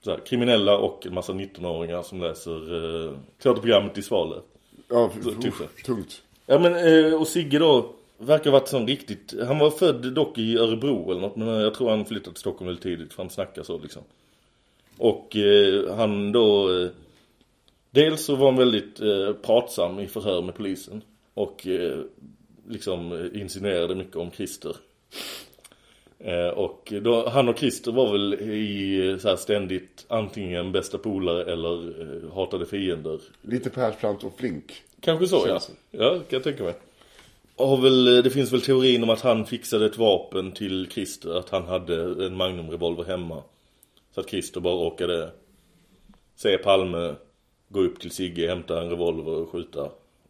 Så här, kriminella och en massa 19-åringar som läser uh, teaterprogrammet i Svalöv.
Ja,
Så, typ
uff,
så.
tungt.
Ja men, eh, och Sigge då verkar ha varit sån riktigt, han var född dock i Örebro eller något, men jag tror han flyttade till Stockholm väldigt tidigt för han snackar så liksom. Och eh, han då, eh, dels så var han väldigt eh, pratsam i förhör med polisen och eh, liksom eh, insinuerade mycket om Christer. Eh, och då, han och Christer var väl i eh, så här ständigt antingen bästa polare eller eh, hatade fiender
Lite Persbrandt och Flink.
Kanske så, ja. Ja, kan jag tänka mig. Har väl, det finns väl teorin om att han fixade ett vapen till Christer. Att han hade en Magnum-revolver hemma. Så att Christer bara råkade se Palme gå upp till Sigge, hämta en revolver och skjuta.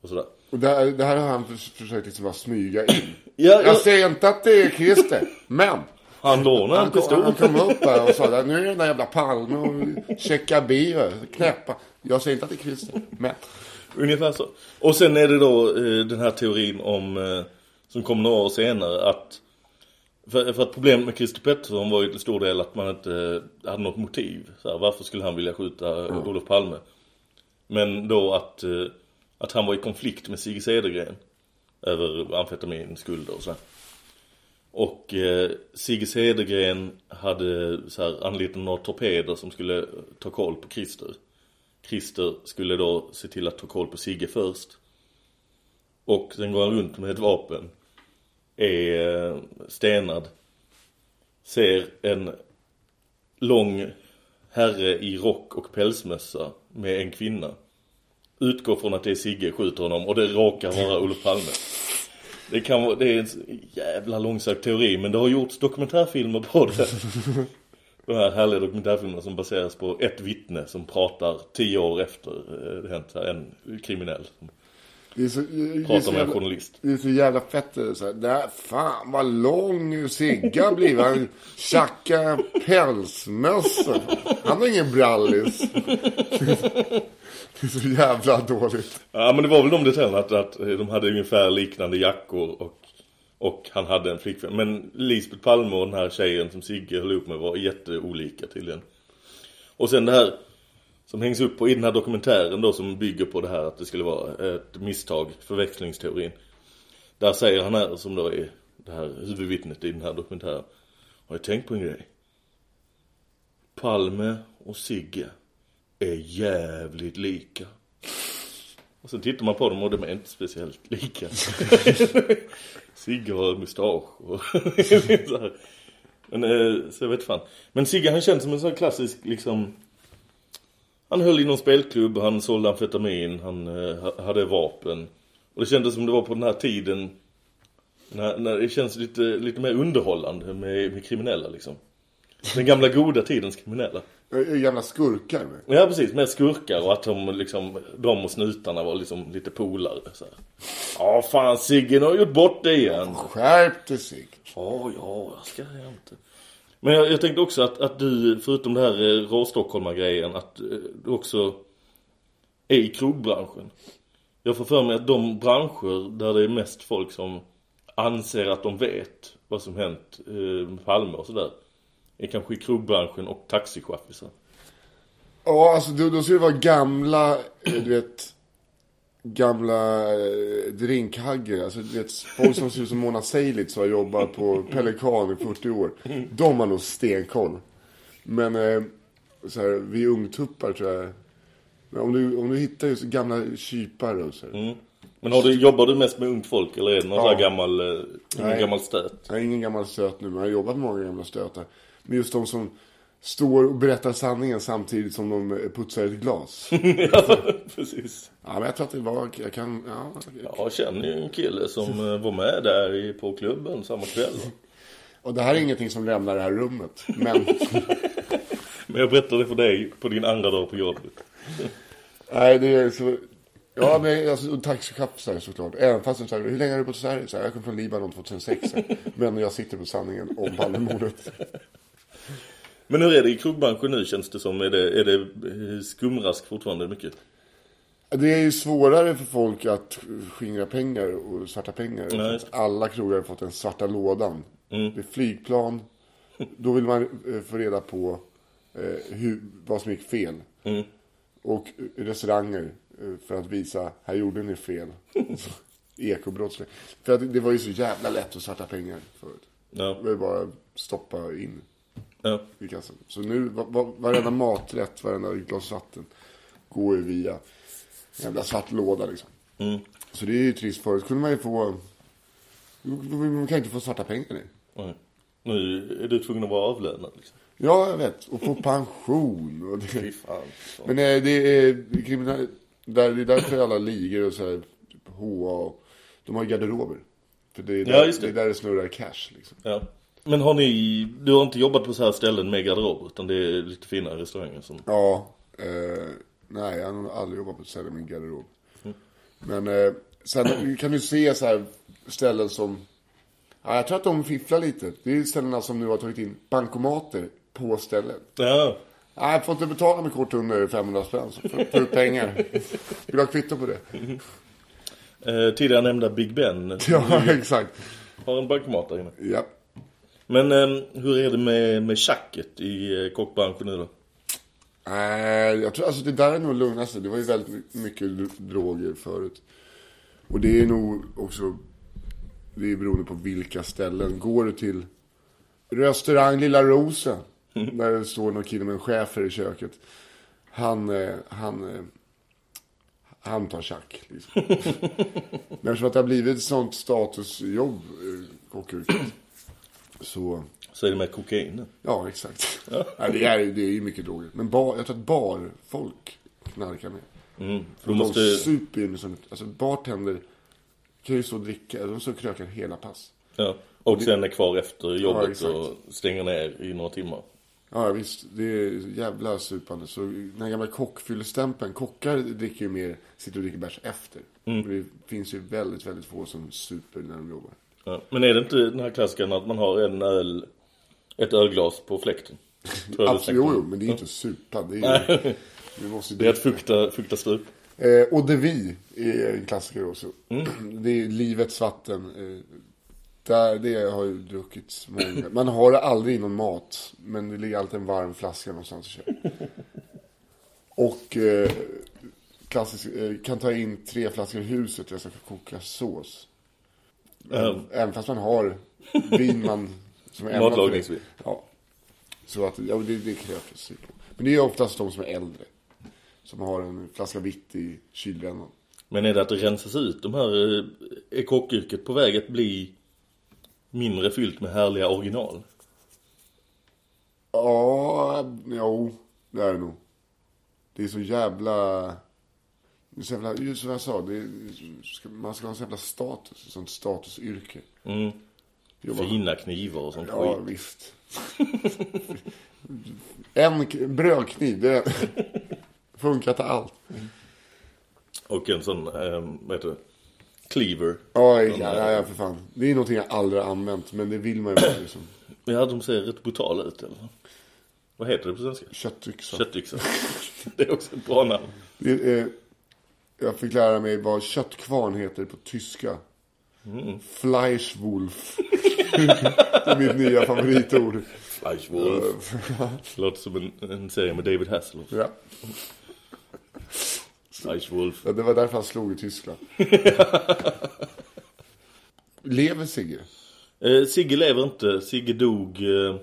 Och sådär.
Och det här, det här har han förs- försökt liksom bara smyga in.
Ja, ja.
Jag säger inte att det är Christer, men.
Han lånade en pistol.
han kom upp här och sa nu är det den där jävla Palme och checka bio, knäppa. Jag säger inte att det är Christer, men.
Ungefär så. Och sen är det då eh, den här teorin om, eh, som kom några år senare, att för, för att problemet med Christer Pettersson var ju till stor del att man inte hade något motiv. Så här, varför skulle han vilja skjuta eh, Olof Palme? Men då att, eh, att han var i konflikt med Sigge Cedergren över amfetaminskulder och så. Och eh, Sigge Cedergren hade så här, anlitat några torpeder som skulle ta koll på Christer. Christer skulle då se till att ta koll på Sigge först. Och sen går han runt med ett vapen. Är eh, stenad. Ser en lång herre i rock och pälsmössa med en kvinna. Utgår från att det är Sigge, skjuter honom och det råkar vara Olof Palme. Det, kan vara, det är en jävla långsökt teori men det har gjorts dokumentärfilmer på det. De här härliga dokumentärfilmerna som baseras på ett vittne som pratar tio år efter eh, det hänt. En kriminell som
det är så, så
med en journalist.
det är så jävla fett. är Så här, där, fan vad lång Sigge har blivit. Han tjacka pälsmössa. Han har ingen brallis. Det är så jävla dåligt.
Ja men det var väl de detaljerna att, att eh, de hade ungefär liknande jackor och, och han hade en flickvän. Men Lisbeth Palme och den här tjejen som Sigge höll upp med var jätteolika tydligen. Och sen det här som hängs upp på i den här dokumentären då som bygger på det här att det skulle vara ett misstag, förväxlingsteorin. Där säger han här som då är det här huvudvittnet i den här dokumentären. Har jag tänkt på en grej? Palme och Sigge är jävligt lika. Och så tittar man på dem och de är inte speciellt lika. Sigge har mustasch och så här. Men eh, så jag vet fan. Men Sigge han känns som en sån klassisk liksom han höll i någon spelklubb, han sålde amfetamin, han eh, hade vapen. Och det kändes som det var på den här tiden när, när det känns lite, lite mer underhållande med, med kriminella liksom. Den gamla goda tidens kriminella.
Gamla skurkar med.
Ja, precis. Med skurkar och att de, liksom, de och snutarna var liksom lite polare. Så här. Ja, fan Sigge, har gjort bort det igen.
Skärp dig Sigge.
Ja, ja, jag ska inte. Men jag, jag tänkte också att, att du, förutom det här eh, råstockholmar-grejen, att eh, du också är i krogbranschen. Jag får för mig att de branscher där det är mest folk som anser att de vet vad som hänt eh, med Palme och sådär. Är kanske i krogbranschen och taxichaffisar.
Ja, alltså då, då skulle det vara gamla, eh, du vet, gamla eh, drinkhagger. Alltså du vet, folk som ser ut som Mona Seilitz och har jobbat på Pelikan i 40 år. De har nog stenkoll. Men eh, så här, vi ungtuppar tror jag. Men om du, om du hittar just gamla kypare och så här.
Mm. Men har du, jobbar du mest med ungt folk eller är det någon
Ja.
här gammal, eh, ingen
Nej.
gammal stöt?
Jag är ingen gammal stöt nu, men jag har jobbat med många gamla stötar. Men just de som står och berättar sanningen samtidigt som de putsar ett glas.
ja, precis.
Ja, men jag tror att det var, jag kan, ja.
Jag känner ju en kille som eh, var med där på klubben samma kväll.
Och det här är ingenting som lämnar det här rummet. Men,
Men jag berättade för dig på din andra dag på jobbet.
nej det är så, ja men alltså taxichaufförer såklart. Även fast de säger, hur länge har du bott i Sverige? Så här, jag kom från Libanon 2006. Men jag sitter på sanningen om Palmemordet.
Men hur är det i krogbranschen nu känns det som? Är det, är det eh, skumrask fortfarande mycket?
Det är ju svårare för folk att skingra pengar och svarta pengar. Att alla krogar har fått den svarta lådan.
Mm.
Det är flygplan. Då vill man eh, få reda på eh, hur, vad som gick fel.
Mm.
Och restauranger för att visa, här gjorde ni fel. Ekobrottsling. För att det var ju så jävla lätt att svarta pengar förut.
Ja.
Det var bara stoppa in
Ja.
i kassan. Så nu, va- va- varenda maträtt, varenda glas vatten går ju via en jävla svart låda liksom.
Mm.
Så det är ju trist. Förut kunde man ju få... Man kan inte få svarta pengar nu.
Nej. Nu är du tvungen att vara avlönad liksom.
Ja, jag vet. Och få pension. Och det.
fan.
Men eh, det är kriminal... Där, det är därför alla ligor och så här, HA och, De har ju garderober. För det är, där,
Ja, det.
det är där det snurrar cash liksom.
Ja. Men har ni, du har inte jobbat på så här ställen med garderob utan det är lite finare restauranger som...
Ja. Eh, nej, jag har nog aldrig jobbat på ett ställe med garderob. Men eh, sen kan du se så här ställen som... Ja, jag tror att de fifflar lite. Det är ställena som nu har tagit in bankomater på stället.
Ja.
Nej, jag får inte betala med kort under 500 spänn. Så får ut pengar. Vill du ha kvitto på det?
Eh, tidigare nämnda Big Ben
Ja, exakt.
har en bankomat där inne.
Ja.
Men eh, hur är det med, med tjacket i eh, kockbranschen nu då?
Nej, jag tror alltså det där är nog lugnaste. Det var ju väldigt mycket dr- droger förut. Och det är nog också, det är beroende på vilka ställen. Går du till restaurang Lilla Rosen, där det står någon kille med en chefer i köket. Han, eh, han, eh, han tar tjack. Liksom. Men eftersom att det har blivit ett sånt statusjobb, kockyrket, så
Så är det med kokain nu.
Ja, exakt. Nej, det, är, det är ju mycket droger. Men bar, jag tror att barfolk knarkar med.
Mm. För
De
måste...
super ju som, alltså bartender kan ju stå och dricka, de och krökar hela pass.
Ja. Och sen är kvar efter
Ja,
jobbet
exakt.
och stänger ner i några timmar.
Ja, visst. Det är jävla supande. Så den här gamla kockfyllestämpeln, kockar dricker ju mer, sitter och dricker bärs efter.
Mm.
Och Det finns ju väldigt, väldigt få som super när de jobbar.
Ja. Men är det inte den här klassikern att man har en öl, ett ölglas på fläkten?
Absolut, jo, men det är inte supa. Det är vi måste
Det är att fukta, fukta strup.
Eh, och de vi är en klassiker också.
Mm.
Det är livets vatten. Eh, där, det har ju druckits många. Man har det aldrig i någon mat. Men det ligger alltid en varm flaska någonstans i köket. Och eh, klassisk, eh, kan ta in tre flaskor huset jag ska koka sås.
Ehm.
Även fast man har vin man som är.
Matlagningsvin.
Ja. Så att, ja, det, det på. Men det är oftast de som är äldre. Som har en flaska vitt i kylbrännan.
Men är det att det rensas ut de här, eh, är kockyrket på väg att bli mindre fyllt med härliga original?
Ja, jo, det är det nog. Det är så jävla... Så jävla, just som jag sa, det är, man ska ha en så jävla status, ett sånt statusyrke.
Mm.
Jobba-
Fina knivar och sånt
Ja,
skit.
visst. en brödkniv, det funkar till allt.
Och en sån, eh, vad heter det? Cleaver. Sån,
ja,
eh,
ja, ja, för fan. Det är någonting jag aldrig har använt, men det vill man ju vara liksom.
Ja, de ser rätt brutala ut eller? Vad heter det på svenska?
Köttyxa.
Köttyxa. det är också ett bra namn.
Det är, jag fick lära mig vad köttkvarn heter på tyska.
Mm.
Fleischwolf. det är mitt nya favoritord.
Fleischwolf. Låter som en, en serie med David Hasselhoff.
Ja.
Fleischwolf.
ja, det var därför han slog i Tyskland. Lever Sigge?
Eh, Sigge lever inte. Sigge dog eh,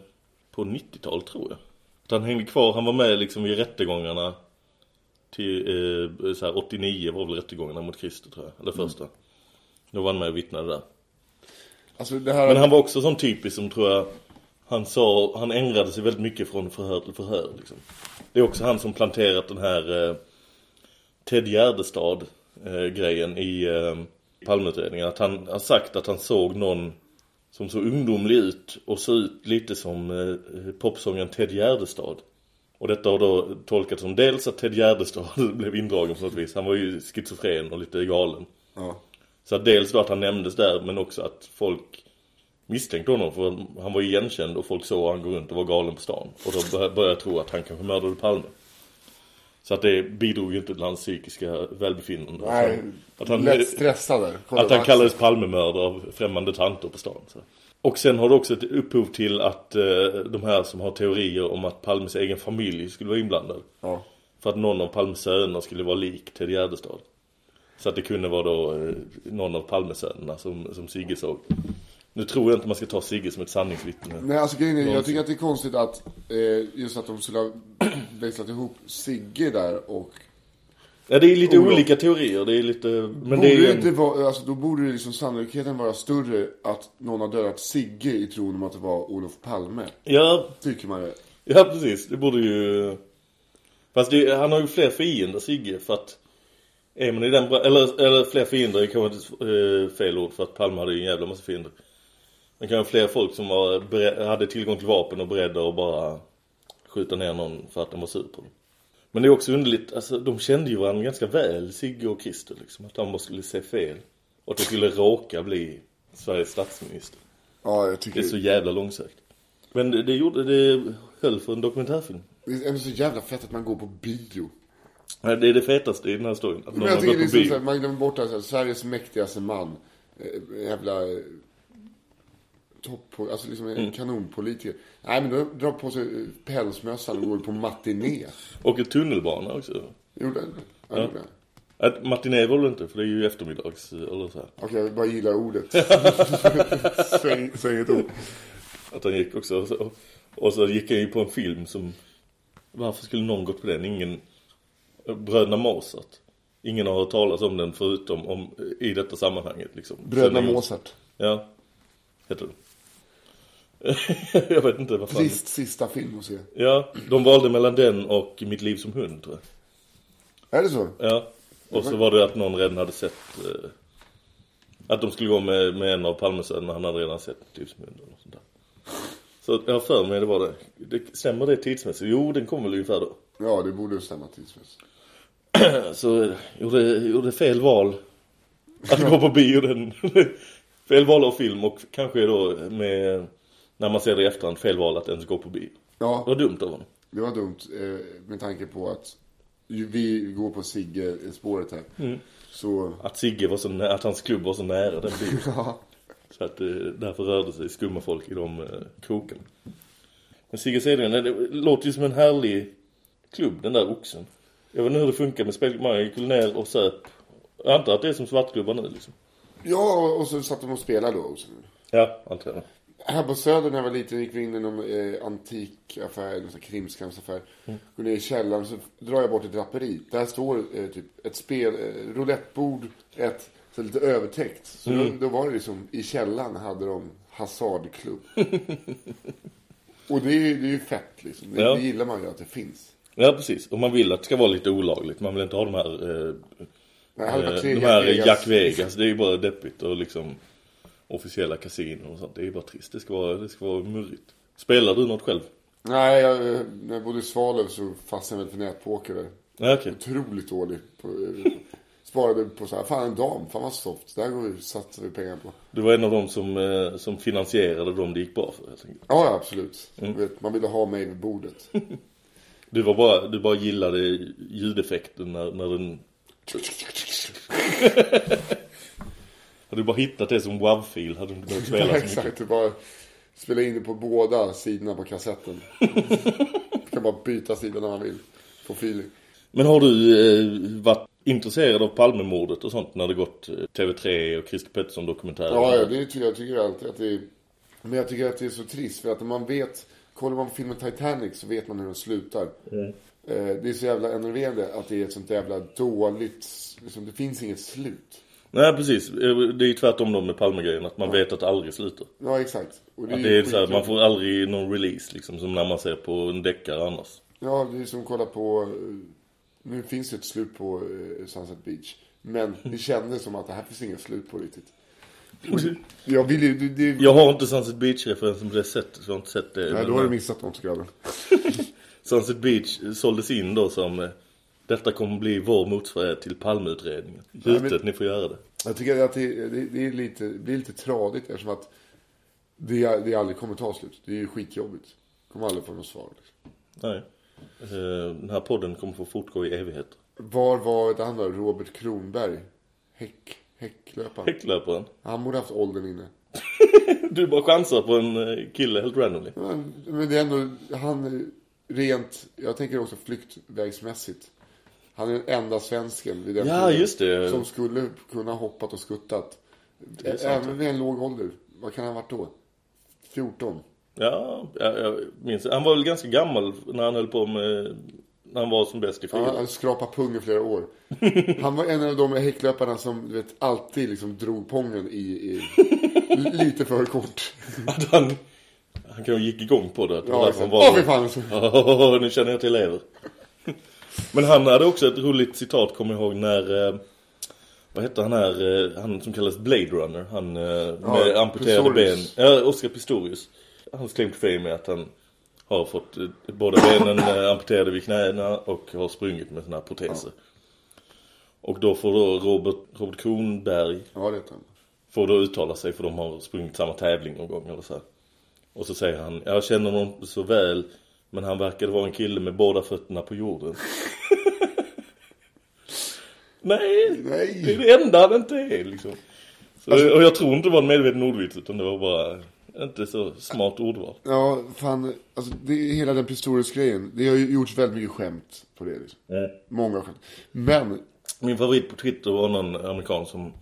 på 90-talet tror jag. Att han hängde kvar. Han var med liksom vid rättegångarna. Till eh, så här 89 var väl rättegångarna mot Christer tror jag. Eller första. Då var han med och vittnade där.
Alltså här...
Men han var också sån typisk som tror jag han sa, han ändrade sig väldigt mycket från förhör till förhör liksom. Det är också han som planterat den här eh, Ted Gärdestad eh, grejen i eh, Palmeutredningen. Att han har sagt att han såg någon som såg ungdomlig ut och såg ut lite som eh, popsången Ted Gärdestad. Och detta har då tolkat som dels att Ted Gärdestad blev indragen på något vis. Han var ju schizofren och lite galen.
Ja.
Så dels då att han nämndes där men också att folk misstänkte honom för han var igenkänd och folk såg han gå runt och var galen på stan. Och då bör- började jag tro att han kanske mördade Palme. Så att det bidrog ju inte till hans psykiska välbefinnande.
Nej,
att han,
lätt stressad där. Kolla
att han kallades Palmemördare av främmande tanter på stan. Så. Och sen har det också ett upphov till att eh, de här som har teorier om att Palmes egen familj skulle vara inblandad.
Ja.
För att någon av Palmes söner skulle vara lik Ted Gärdestad. Så att det kunde vara då eh, någon av Palmesönerna som, som Sigge såg. Nu tror jag inte man ska ta Sigge som ett sanningsvittne.
Nej, alltså grejen är, jag tycker att det är konstigt att eh, just att de skulle ha växlat ihop Sigge där och...
Ja, det är lite
Olof.
olika teorier. Det är lite... Men
borde
det är ju en...
inte vara, alltså då borde det liksom sannolikheten vara större att någon har dödat Sigge i tron om att det var Olof Palme.
Ja,
Tycker man det.
ja, precis. Det borde ju... Fast det, han har ju fler fiender, Sigge, för att... Är man i den bra... eller, eller fler fiender är kanske inte eh, fel ord för att Palme hade ju en jävla massa fiender. Men kanske fler folk som var hade tillgång till vapen och beredda att bara skjuta ner någon för att de var sur på dem. Men det är också underligt, alltså de kände ju varandra ganska väl, Sigge och Christer liksom. Att de bara skulle se fel. Och att det skulle råka bli Sveriges statsminister.
Ja, jag
Det
tycker
är så jävla långsökt. Men det, det gjorde, det höll för en dokumentärfilm.
det är ändå så jävla fett att man går på bio.
Nej, Det är det fetaste i den här storyn. Att
Men jag tycker
gått
liksom
på
så här,
bio.
man glömmer bort att så här, Sveriges mäktigaste man. Eh, jävla eh, topp, alltså liksom en
Mm.
kanonpolitiker. Nej men då drar på sig eh, pälsmössan och går på matiné.
Och ett tunnelbana också.
Gjorde han det? Ja, gjorde.
Att matiné var det inte, för det är ju eftermiddags eller så här.
Okej, jag bara gillar ordet. säg, säg ett ord.
Att han gick också. Och så, och så gick han ju på en film som... Varför skulle någon gått på den? Ingen... Bröderna Mozart. Ingen har hört talas om den förutom om, i detta sammanhanget. Liksom.
Bröderna Mozart.
Ja, heter det. jag vet inte vad fan.
Trist sista film att se.
Ja, de valde mellan den och Mitt liv som hund tror jag.
Är det så?
Ja, och så var det att någon redan hade sett eh, att de skulle gå med, med en av Palmesönerna, han hade redan sett Mitt liv som hund och sånt där. Så jag har för mig det var det. det. Stämmer det tidsmässigt? Jo, den kommer väl ungefär då.
Ja, det borde stämma tidsmässigt.
Så eh, gjorde, gjorde fel val att gå på bio den. fel val av film och kanske då med, när man ser det i efterhand, fel val att ens gå på bio.
Ja.
Det var dumt av honom.
Det var dumt eh, med tanke på att vi går på Sigge-spåret här.
Mm.
Så,
Att Sigge var så nä- att hans klubb var så nära den bion.
ja.
Så att eh, därför rörde sig skumma folk i de eh, krokarna. Men Sigge Cedergren, det, låter ju som en härlig klubb, den där oxen. Jag vet inte hur det funkar med spel. Man gick ner och söp. Jag antar att det är som svartklubbar nu liksom.
Ja, och så satt de och spelade då. Och så.
Ja, antar jag.
Här på Söder när jag var liten gick vi in i någon eh, antikaffär, någon krimskramsaffär.
Mm.
Går ner i källaren så drar jag bort ett draperi. Där står eh, typ ett spel, eh, roulettebord, ett så lite övertäckt. Så
Mm.
då, då var det liksom, i källaren hade de hasardklubb. och det är, det är ju fett liksom. Det,
Ja.
det gillar man ju att det finns.
Ja, precis. Och man vill att det ska vara lite olagligt. Man vill inte ha de här... Eh,
Nej,
eh, de här
Jack. Vegas.
Det är ju bara deppigt och liksom officiella kasinon och sånt. Det är ju bara trist. Det ska vara, det ska vara murrigt. Spelar du något själv?
Nej, jag, när jag bodde i Svalöv så fastnade jag väl för nätpoker där.
Ja, okej.
Otroligt dålig. På, sparade på så här, fan en dam, fan vad soft. Där går vi, satsar vi pengar på.
Du var en av dem som, eh, som finansierade dem det gick bra för helt enkelt.
Ja, absolut.
Mm.
Vet, man ville ha mig vid bordet.
Du var bara, du bara gillade ljudeffekten när, när den... hade du bara hittat det som WAV-fil hade du inte behövt spela så mycket.
Exakt, du bara spela in det på båda sidorna på kassetten. du kan bara byta sida när man vill. Få feeling.
Men har du eh, varit intresserad av Palmemordet och sånt när det gått eh, TV3 och Christer Pettersson dokumentärer?
Ja, ja, det tycker jag tycker alltid att det är... Men jag tycker att det är så trist för att när man vet... Kollar man på filmen Titanic så vet man hur den slutar.
Mm.
Eh, Det är så jävla enerverande att det är ett sånt jävla dåligt... Liksom, det finns inget slut.
Nej, precis. Det är ju tvärtom då med Palmegrejen, att man vet att det aldrig slutar.
Ja, exakt. Och
Att
ju
det är så här, man får aldrig någon release liksom, som när man ser på en deckare annars.
Ja, det är som att kolla på... eh, Nu finns det ett slut på eh, Sunset Beach. Men det kändes som att det här finns inget slut på riktigt. Det- Jag vill ju... Det, det,
Jag har inte Sunset Beach-referensen på det sättet, så jag har inte sett det.
nej, då har du missat något grabben.
Sunset Beach såldes in då som eh, detta kommer bli vår motsvarighet till Palmeutredningen.
men-
Gjutet, ni får göra det.
Jag tycker att det, det, det, är lite, det blir lite tradigt eftersom att det, det aldrig kommer ta slut. Det är ju skitjobbigt. Kommer aldrig få något svar. Liksom.
Nej. Eh, Den här podden kommer få fortgå i evigheter.
Var var det andra? Robert Kronberg? Häck, häcklöparen.
Häcklöparen.
Han borde haft åldern inne.
Du bara chansar på en eh, kille helt randomly.
Men, men det är ändå, han rent, jag tänker också flyktvägsmässigt. Han är den enda svensken vid den
Ja,
tiden. Som skulle kunna hoppat och skuttat. Även vid en låg ålder. Vad kan han ha varit då? 14?
Ja, jag, jag minns. Han var väl ganska gammal när han höll på med... När han var som bäst i
Ja,
friidrott.
han skrapade pung i flera år. Han var en av de häcklöparna som du vet, alltid liksom drog pången i, i lite för kort.
Att han... Han kanske gick igång på det.
Ja,
han var-
Åh, fy fan.
Åh, nu känner jag till elever. Men han hade också ett roligt citat, kommer jag ihåg, när... eh, Vad hette han här, eh, han som kallas Blade Runner, han eh, med amputerade
Pistorius.
ben. Ja, Oscar Pistorius. Hans claim to fame är att han har fått eh, båda benen eh, amputerade vid knäna och har sprungit med såna här proteser. Och då får då Robert, Robert Kronberg
Ja, det han.
får då uttala sig för de har sprungit samma tävling någon gång eller så här. Och så säger han, jag känner honom så väl men han verkade vara en kille med båda fötterna på jorden. Nej,
Nej.
det är det enda han inte är liksom. Så, och jag tror inte det var en medveten ordvits utan det var bara inte så smart ordval.
Ja, fan. Alltså, det är hela den Pistorius-grejen. Det har ju gjorts väldigt mycket skämt på det. Liksom. Många skämt. Men,
Min favorit på Twitter var någon amerikan som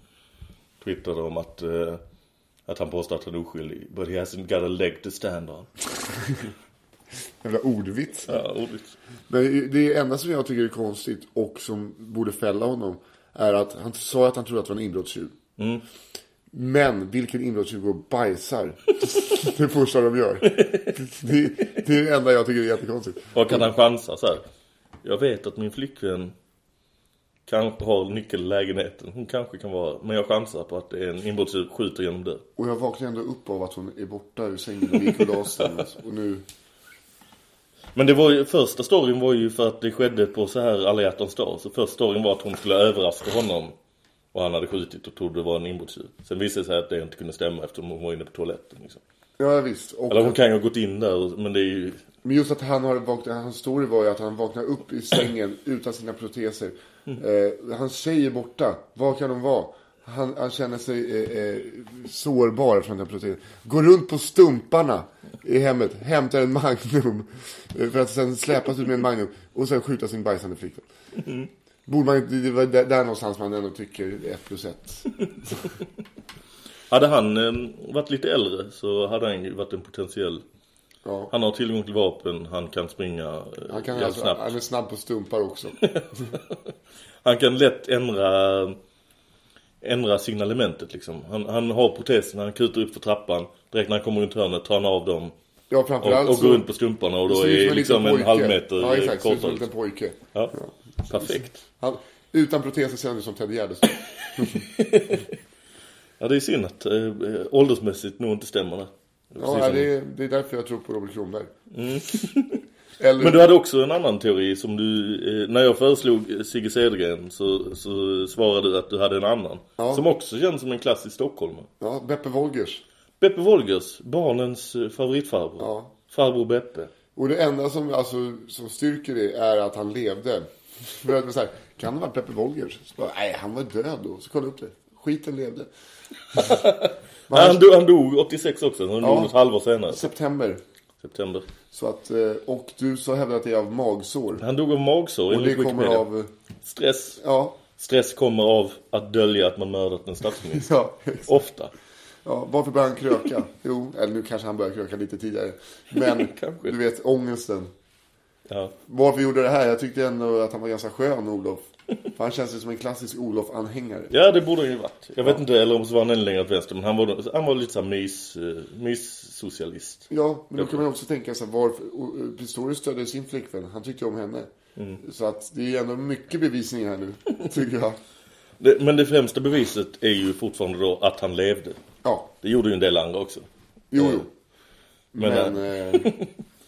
twittrade om att, eh, att han påstår att han är oskyldig. But he hasn't got a leg to stand on.
jävla ordvits.
Ja, ordvits.
Men det enda som jag tycker är konstigt och som borde fälla honom är att han sa att han trodde att det var en inbrottstjuv.
Mm.
Men vilken inbrottstjuv går och bajsar? det första de gör. Det, det är det enda jag tycker är jättekonstigt.
Och kan han chansa så här. Jag vet att min flickvän kanske har nyckel i lägenheten. Hon kanske kan vara, men jag chansar på att det är en inbrottstjuv skjuter genom dörr.
Och jag vaknar ändå upp av att hon är borta ur sängen och gick och. Och nu...
Men det var ju, första storyn var ju för att det skedde på så här alla hjärtans dag. Så första storyn var att hon skulle överraska honom. Och han hade skjutit och trodde det var en inbrottstjuv. Sen visade det sig att det inte kunde stämma eftersom hon var inne på toaletten. Liksom.
Ja, visst. Och,
Eller hon kan ju ha gått in där, men det är ju...
Men just att han har vaknat, hans story var ju att han vaknar upp i sängen utan sina proteser. Eh, hans tjej är borta. Var kan de vara? Han, han känner sig eh, eh, sårbar från den protesen. Går runt på stumparna. i hemmet, hämtar en Magnum eh, för att sen släpas ut med en Magnum och sen skjuta sin bajsande flickvän.
Mm.
Borde man, det var där, där någonstans man ändå tycker ett plus ett.
Hade han eh, varit lite äldre så hade han ju varit en potentiell...
Ja.
Han har tillgång till vapen, han kan springa eh,
Han, kan alltså,
snabbt.
han är snabb på stumpar också.
Han kan lätt ändra ändra signalementet liksom. Han, han har protesen, han kutar upp för trappan. Direkt när han kommer runt hörnet tar han av dem.
Ja, framförallt
och, och går runt på stumparna och
Det
då är
som
liksom
liten
en
pojke.
halv meter
Ja, exakt. Ser ut som
kortare.
en pojke.
Ja, perfekt.
Han, utan protesen ser han ut som Ted Gärdestad.
Ja, det är synd att äh, åldersmässigt nog inte stämmer där.
Ja, det, är, det är därför jag tror på Robert Kronberg.
Mm.
Eller,
Men du hade också en annan teori som du, eh, när jag föreslog Sigge Cedergren så, så svarade du att du hade en annan.
Ja.
Som också känns som en klassisk stockholmare.
Ja, Beppe Wolgers.
Beppe Wolgers, barnens eh, favoritfarbror.
Ja.
Farbror Beppe.
Och det enda som, alltså, som styrker det är att han levde. För att, så här, kan det vara Beppe Wolgers? Så bara, nej, han var död då. Så kolla upp det. Skiten levde.
Han, dog, han dog 86 också, han
Ja.
dog något halvår senare.
September.
September.
Så att, eh, och du så hävdar att det är av magsår.
Han dog av magsår
Och det kommer av... eh,
Stress.
Ja.
Stress kommer av att dölja att man mördat en statsminister.
Ja, exakt.
Ofta.
Ja, varför började han kröka? Jo, eller nu kanske han började kröka lite tidigare. Men, du vet, ångesten.
Ja.
Varför gjorde det här? Jag tyckte ändå att han var ganska skön, Olof. För han känns ju som en klassisk Olof-anhängare.
ja, det borde han ju varit. Jag vet inte, eller om så var han ännu längre åt vänster. Men han var, han var lite såhär mys, eh, mys-socialist.
Ja, men då kan man också tänka sig varför och, eh, Pistorius stödde sin flickvän. Han tyckte om henne.
Mm.
Så att det är ändå mycket bevisning här nu, tycker jag.
Det, men det främsta beviset är ju fortfarande då att han levde.
Ja.
Det gjorde ju en del andra också.
Jo, jo.
Men,
Men,
eh,
eh,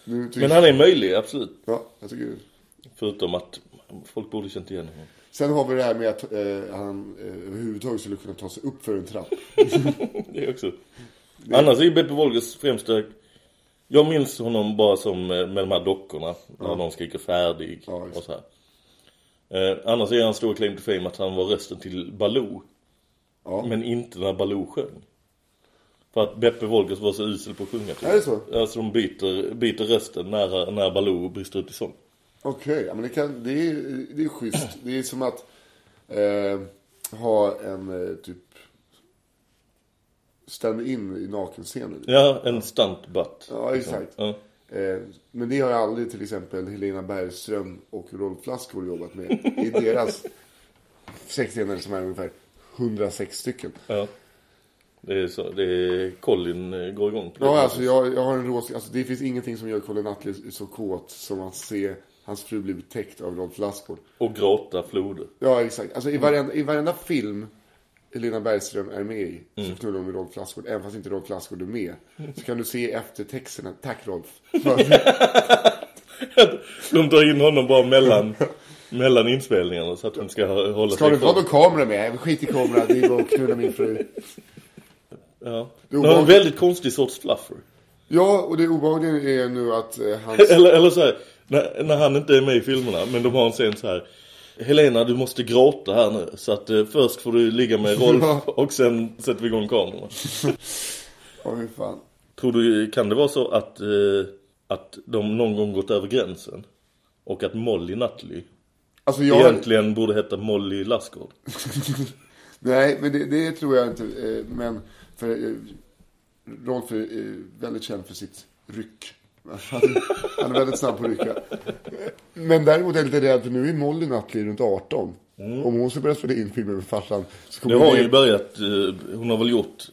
tycker
men han är möjlig, absolut.
Ja, jag tycker
Förutom att folk borde känt igen honom.
Sen har vi det här med att eh, han eh, överhuvudtaget skulle kunna ta sig upp för en trapp.
det är Annars är ju Beppe Wolgers främsta... Jag minns honom bara som eh, med de här dockorna. När
Ja.
någon skriker färdig
Ja,
och så här. Eh, annars är han stor claim to fame att han var rösten till Baloo. Men inte när Baloo sjöng. För att Beppe Wolgers var så usel på att sjunga. jag.
Är det så?
Alltså de byter, byter rösten när, när Baloo brister ut i sång.
Okej, ja, men det, kan, det, är, det är schysst. Det är som att eh, ha en eh, typ stand-in i nakenscener.
Ja, en stunt butt.
Ja, exakt.
Ja.
Eh, men det har aldrig till exempel Helena Bergström och Rolf Lassgård jobbat med i deras sex scener som är ungefär 106 stycken.
Ja. Det är så, det är Colin eh, går igång på det.
Ja, alltså jag, jag har en rås... Alltså det finns ingenting som gör Colin Nutley så kåt som att se hans fru bli täckt av Rolf Lassgård.
Och gråta floder.
Ja, exakt. Alltså i varenda, i varenda film Helena Bergström är med i
Mm.
så knullar hon med Rolf Lassgård. Även fast inte Rolf Lassgård är med. Så kan du se efter texterna. Tack Rolf.
De tar in honom bara mellan, mellan inspelningarna så att de ska hå- hålla
Ska
sig
du inte ha någon kamera med? Skit i kameran. Det är bara att knulla min fru.
Ja.
Det
De
är
en väldigt konstig sorts fluffer.
Ja, och det obehagliga är nu att eh, hans...
Eller, eller så här, när, när han inte är med i filmerna, men de har en scen så här. Helena, du måste gråta här nu. Så att eh, först får du ligga med Rolf och sen sätter vi igång kameran.
Ja, hur fan.
Tror du, kan det vara så att, eh, att de någon gång gått över gränsen? Och att Molly Nutley
Alltså jag...
egentligen borde heta Molly Lassgård?
Nej, men det, det tror jag inte. eh, Men för eh, Rolf är eh, väldigt känd för sitt ryck. Han, är väldigt snabb på att rycka. Men däremot är jag lite rädd för nu är Molly Nutley runt 18. Om hon ska börja spela in filmer med farsan så kommer
Det har
det-
ju börjat, eh, hon har väl gjort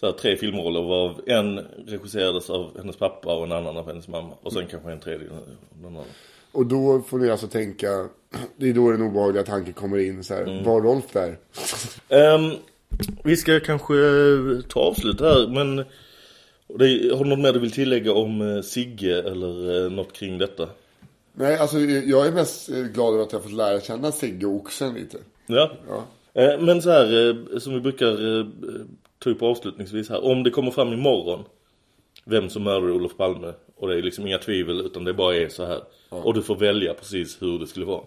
så här, tre filmroller varav en regisserades av hennes pappa och en annan av hennes mamma. Och sen kanske en tredje. Någon annan.
Och då får ni alltså tänka, det är då den obehagliga tanken kommer in så här,
Mm.
var Rolf där?
Ehm, vi ska kanske ta avslut här, men det, har du något mer du vill tillägga om eh, Sigge eller eh, något kring detta?
Nej, alltså jag är mest eh, glad över att jag fått lära känna Sigge och Oxen lite.
Ja.
Ja.
Eh, men så här, eh, som vi brukar eh, ta upp avslutningsvis här. Om det kommer fram imorgon vem som mördade Olof Palme och det är liksom inga tvivel utan det bara är så här. Och du får välja precis hur det skulle vara.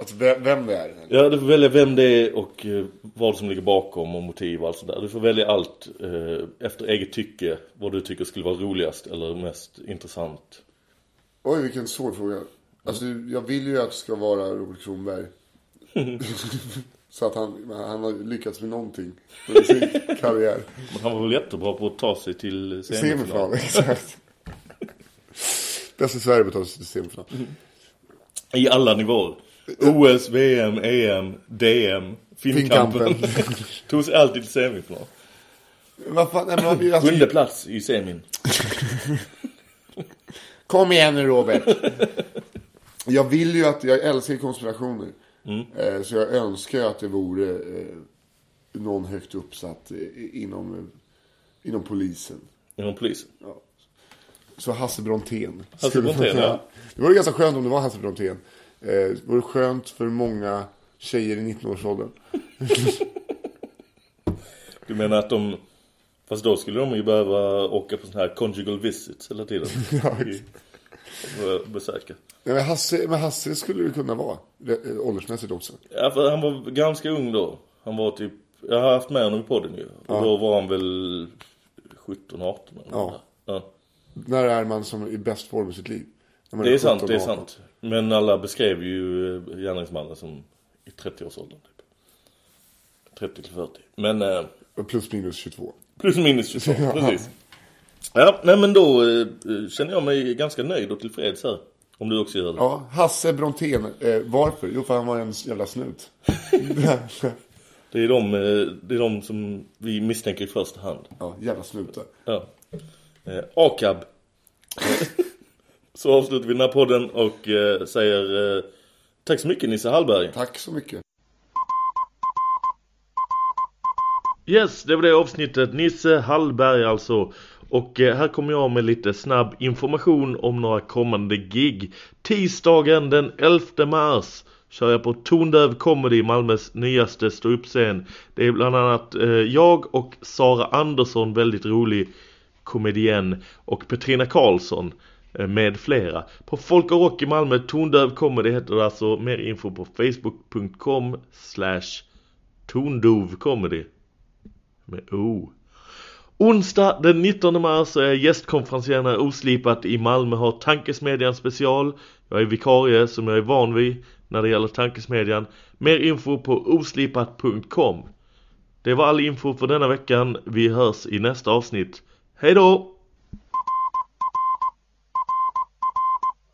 Att vem, det är?
Ja, du får välja vem det är och eh, vad som ligger bakom och motiv och allt sådär. Du får välja allt eh, efter eget tycke. Vad du tycker skulle vara roligast eller mest intressant.
Oj, vilken svår fråga. Alltså, jag vill ju att det ska vara Robert Kronberg. Så att han, han har lyckats med någonting med sin karriär.
Men han var väl jättebra på att ta sig till
Semifinal,
semifinal.
exakt. Bäst i Sverige på att ta sig till semifinal.
I alla nivåer. OS, VM, EM, DM, Finnkampen. Sig alltid till semifinal.
Vad fan, nej, men vad- alltså,
Sjunde plats i semin.
Kom igen nu Robert. jag vill ju att, jag älskar konspirationer.
Mm.
Eh, så jag önskar att det vore eh, någon högt uppsatt eh, inom, eh, inom polisen.
Inom polisen.
Så Hasse Brontén.
Hasse Brontén, ja.
Det vore ganska skönt om det var Hasse Brontén. Eh, det vore skönt för många tjejer i 19-årsåldern.
Du menar att de... Fast då skulle de ju behöva åka på sån här conjugal visits hela tiden.
Ja,
besöka.
Ja, men, Hasse, men Hasse skulle det kunna vara. eh, Åldersmässigt också.
Ja, för han var ganska ung då. Han var typ... Jag har haft med honom i podden ju. Och
Ja.
då var han väl 17, 18 eller
Ja.
ja.
När är man som i bäst form i sitt liv?
Det är sant,
17,
det är
18.
sant. Men alla beskrev ju eh, gärningsmannen som i 30-årsåldern typ. 30 till 40. Men eh,
Plus minus 22.
plus minus 22,
Ja.
precis. Ja, nej men då eh, känner jag mig ganska nöjd och tillfreds här. Om du också gör det.
Ja, Hasse Brontén. Eh, varför? Jo, för han var en jävla snut.
Det är de, eh, det är de som vi misstänker i första hand.
ja, jävla snutar.
Ja. Eh, AKAB. så avslutar vi den här podden och eh, säger eh, tack så mycket Nisse Hallberg.
Tack så mycket.
Yes, det var det avsnittet. Nisse Hallberg alltså. Och eh, här kommer jag med lite snabb information om några kommande gig. Tisdagen den 11 mars kör jag på Tondöv Comedy, Malmös nyaste ståuppscen. Det är bland annat eh, jag och Sara Andersson, väldigt rolig komedien, och Petrina Karlsson eh, Eh, med flera. På Folk och Rock i Malmö, Tondöv Comedy heter det alltså. Mer info på facebook.com slash Tondov Comedy med O. Onsdag den 19 mars är jag gästkonferencier när Oslipat i Malmö har Tankesmedjan special. Jag är vikarie som jag är van vid när det gäller Tankesmedjan. Mer info på oslipat.com. Det var all info för denna veckan. Vi hörs i nästa avsnitt. Hej då!